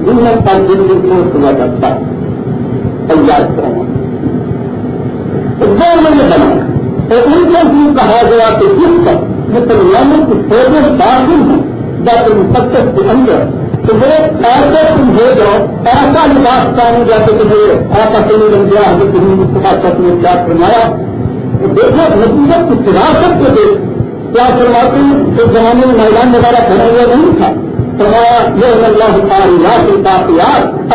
جن میں پر دن دن کو سنا کرتا تیار کرنا دو نے بنایا، تو ان کو بھی کہا گیا کہ جس پر مسلمانوں کی فوجیں داخل ہیں ڈاکٹر مقدس کے اندر۔ تو وہ ایسے تم ہو جاؤ ایسا لباس پانے جاتے کہ میرے ایسا کہیں بن گیا ہمیں کہیں مستفا سب نے کیا فرمایا دیکھو نتیجہ کی فراست کو دیکھ۔ کیا فرماتے ہیں؟ اس زمانے میں میدان وغیرہ کھڑا ہوا نہیں تھا۔ فرمایا، یہ اللہ تعالیٰ کے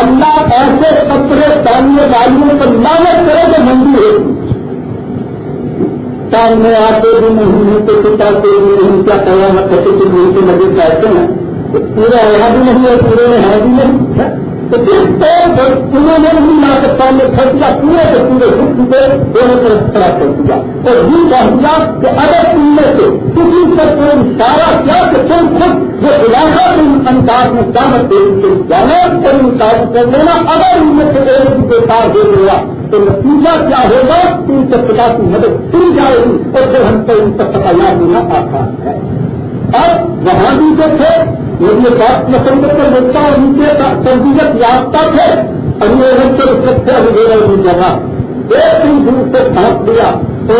اللہ ایسے کپڑے پہننے والیوں کو لانت کرے تو مندی ہوگی سامنے آتے بھی نہیں ہے تو پتا بھی نہیں کیا قیامت کہ نہیں کے نظر چاہتے ہیں۔ پورا یہاں بھی نہیں ہے، پورے میں ہے بھی نہیں تو جس طور پر انہوں نے نہیں لا کے سامنے کھڑ پورے کے پورے حکم کو دونوں طرف کھڑا کر دیا۔ اور یہ کہہ دیا کہ اگر تم میں سے کسی پر کوئی اشارہ کیا کہ تم خود جو علاقہ تم انداز میں دعوت دے تم جانا کوئی مطابق کر لینا اگر ان میں سے ایک کے ساتھ دے دیا تو نتیجہ کیا ہوگا؟ کہ ان سے پتا کی مدد سن جائے گی اور پھر ہم کو ان سے پتا یاد ہونا آسان ہے۔ اب وہاں بھی جو تھے یہ بات پسند کر دیتا اور ان کے تربیت یافتہ تھے انگریزوں سے اس سے ہوئے ان جگہ۔ ایک دن دور سے پھانپ لیا تو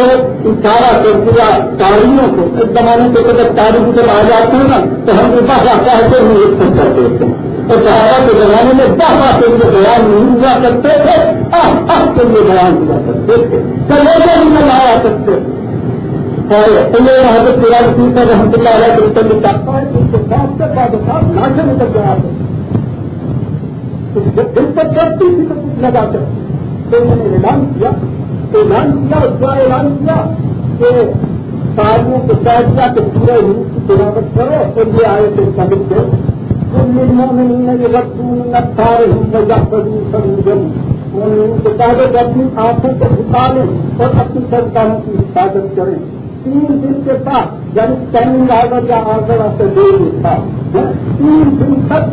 اشارہ کر دیا تاریوں کو۔ اس زمانے کے جب تاریخ جب آ جاتے ہیں نا، تو ہم ان اوپر چاہتے ہیں ایک کر دیتے ہیں اور سہارا کے زمانے میں دفعہ کے لیے بیان نہیں ہوا کرتے تھے اب کے لیے بیان ہوا کرتے تھے۔ کلوجے بھی نہیں آیا کرتے حضرت قرآن کی پر رحمت اللہ علیہ کے اتر چاہتا ہے اس کے ساتھ سے بعد ساتھ لاکھیں نکل گیا دل پر کرتی تھی تو کچھ لگا کر تو میں نے اعلان کیا۔ اعلان کیا اس کا اعلان کیا کہ تاریوں کو طے کیا کہ پورے ہندو کی تلاوت کرو اور یہ آئے تھے سبق کو المؤمنين کے پہلے اپنی آنکھوں کو جھکا لیں اور اپنی سرکاروں کی حفاظت کریں تین دن کے ساتھ یعنی ٹائمنگ آرڈر یا آرڈر آپ سے دور تھا۔ تین دن تک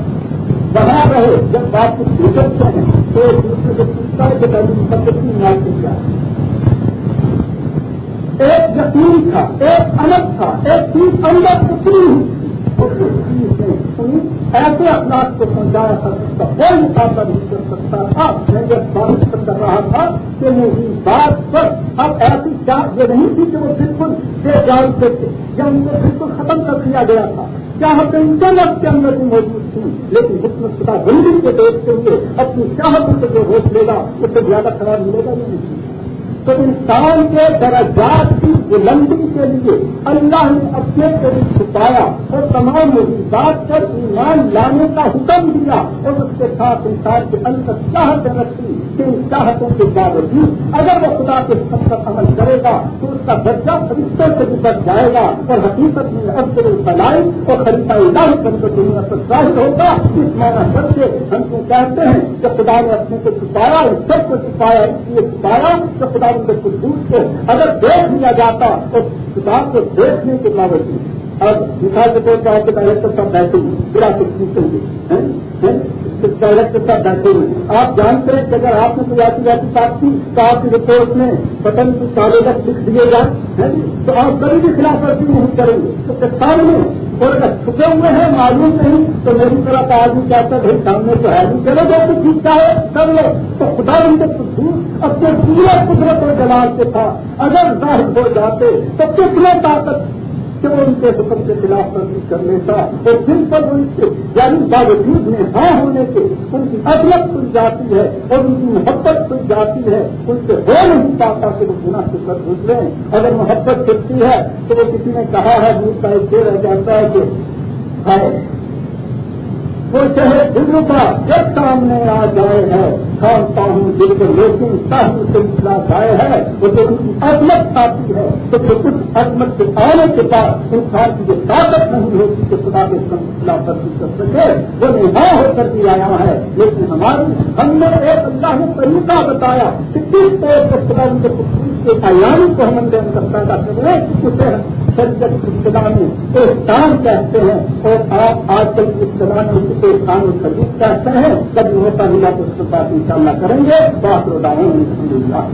بنا رہے، جب بات کو گزرتے ہیں، تو ایک دوسرے سے پوچھتا ہے کہ پہلے سب کتنی نام کیا۔ ایک یقین تھا، ایک الگ تھا، ایک چیز اندر اتنی ایسے اخلاق کو سمجھایا تھا سکتا کوئی مقابلہ نہیں کر سکتا تھا میں جب بات کر رہا تھا کہ میری بات پر اب ایسی چاہ یہ نہیں تھی کہ وہ بالکل بے جانتے تھے یا ان کو بالکل ختم کر دیا گیا تھا چاہتے انٹرنیٹ کے اندر بھی موجود تھی لیکن حکمت خدا بندی کے دیکھتے ہوئے اپنی چاہتوں سے جو روک لے گا اس سے زیادہ خراب ملے گا نہیں۔ تو انسان کے درجات کی بلندی کے لیے اللہ نے اپنے قریب چھپایا اور تمام بات پر ایمان لانے کا حکم دیا اور اس کے ساتھ انسان کے اندر چاہتے رکھی کہ ان چاہتوں کے باوجود اگر وہ خدا کے سب پر عمل کرے گا تو اس کا درجہ فرشتوں سے بھی بچ جائے گا اور حقیقت میں اب سے اور خریدا اللہ کر کے دنیا پر ظاہر ہوگا، اس معنی سب سے ہم کو کہتے ہیں کہ خدا نے اپنے کو چھپایا اس سب کو چھپایا، اس لیے چھپایا تو خدا ان کے خصوص کو اگر دیکھ لیا جاتا تو کتاب کو دیکھنے کے باوجود اور مثال کے طور پر آپ کے ڈائریکٹر صاحب بیٹھے ہوئے پھر آپ کو پوچھیں گے ڈائریکٹر صاحب بیٹھے ہوئے آپ جانتے ہیں کہ اگر آپ نے کوئی ایسی ایسی بات کی تو آپ کی رپورٹ میں پتن کی سارے تک لکھ دیے جائیں جی، تو آپ کبھی بھی خلاف ورزی نہیں کریں گے۔ تو کسان میں اور اگر چھپے ہوئے ہیں، معلوم نہیں، تو میری طرح کا آدمی کہتا ہے سامنے تو ہے نہیں۔ چلو جو کچھ ٹھیک ہے، کر لو۔ تو خدا ان کے خصوص اپنے پورے قدرت اور جلال سے تھا اگر ظاہر ہو جاتے، تو کتنے طاقت کیوں ان کے حکم کے خلاف ورزی کرنے کا اور دن پر ان کے یعنی باوجود میں ہاں ہونے کے ان کی عدلت کھل جاتی ہے اور ان کی محبت کھل جاتی ہے، ان سے ہو نہیں پاتا کہ وہ گنا سے سر گزرے اگر محبت کھلتی ہے تو وہ کسی نے کہا ہے دودھ کا ایک رہ جاتا ہے کہ وہ چاہے دلو کا جب سامنے آ جائے ہے کھانتا ہوں دل کو، لیکن ساحل سلسلہ گائے ہے، وہ جو ان کی عظمت آتی ہے تو جو کچھ عظمت کے آنے کے بعد انسان کی جو طاقت نہیں ہوتی کہ خدا کے سلسلہ پر کر سکے، وہ نہا ہو کر بھی آیا ہے۔ لیکن ہماری ہم نے ایک اللہ نے طریقہ بتایا کہ کس طور سے خدا ان کے کے کو ہم اندر اندر پیدا کریں اسے سچ ابتدا میں ایک کام کہتے ہیں اور آپ آج کل ابتدا میں ایک کام خرید کہتے ہیں؟ جب موقع ملا تو اس کے ساتھ ان شاء اللہ کریں گے تو آپ لوگ الحمد للہ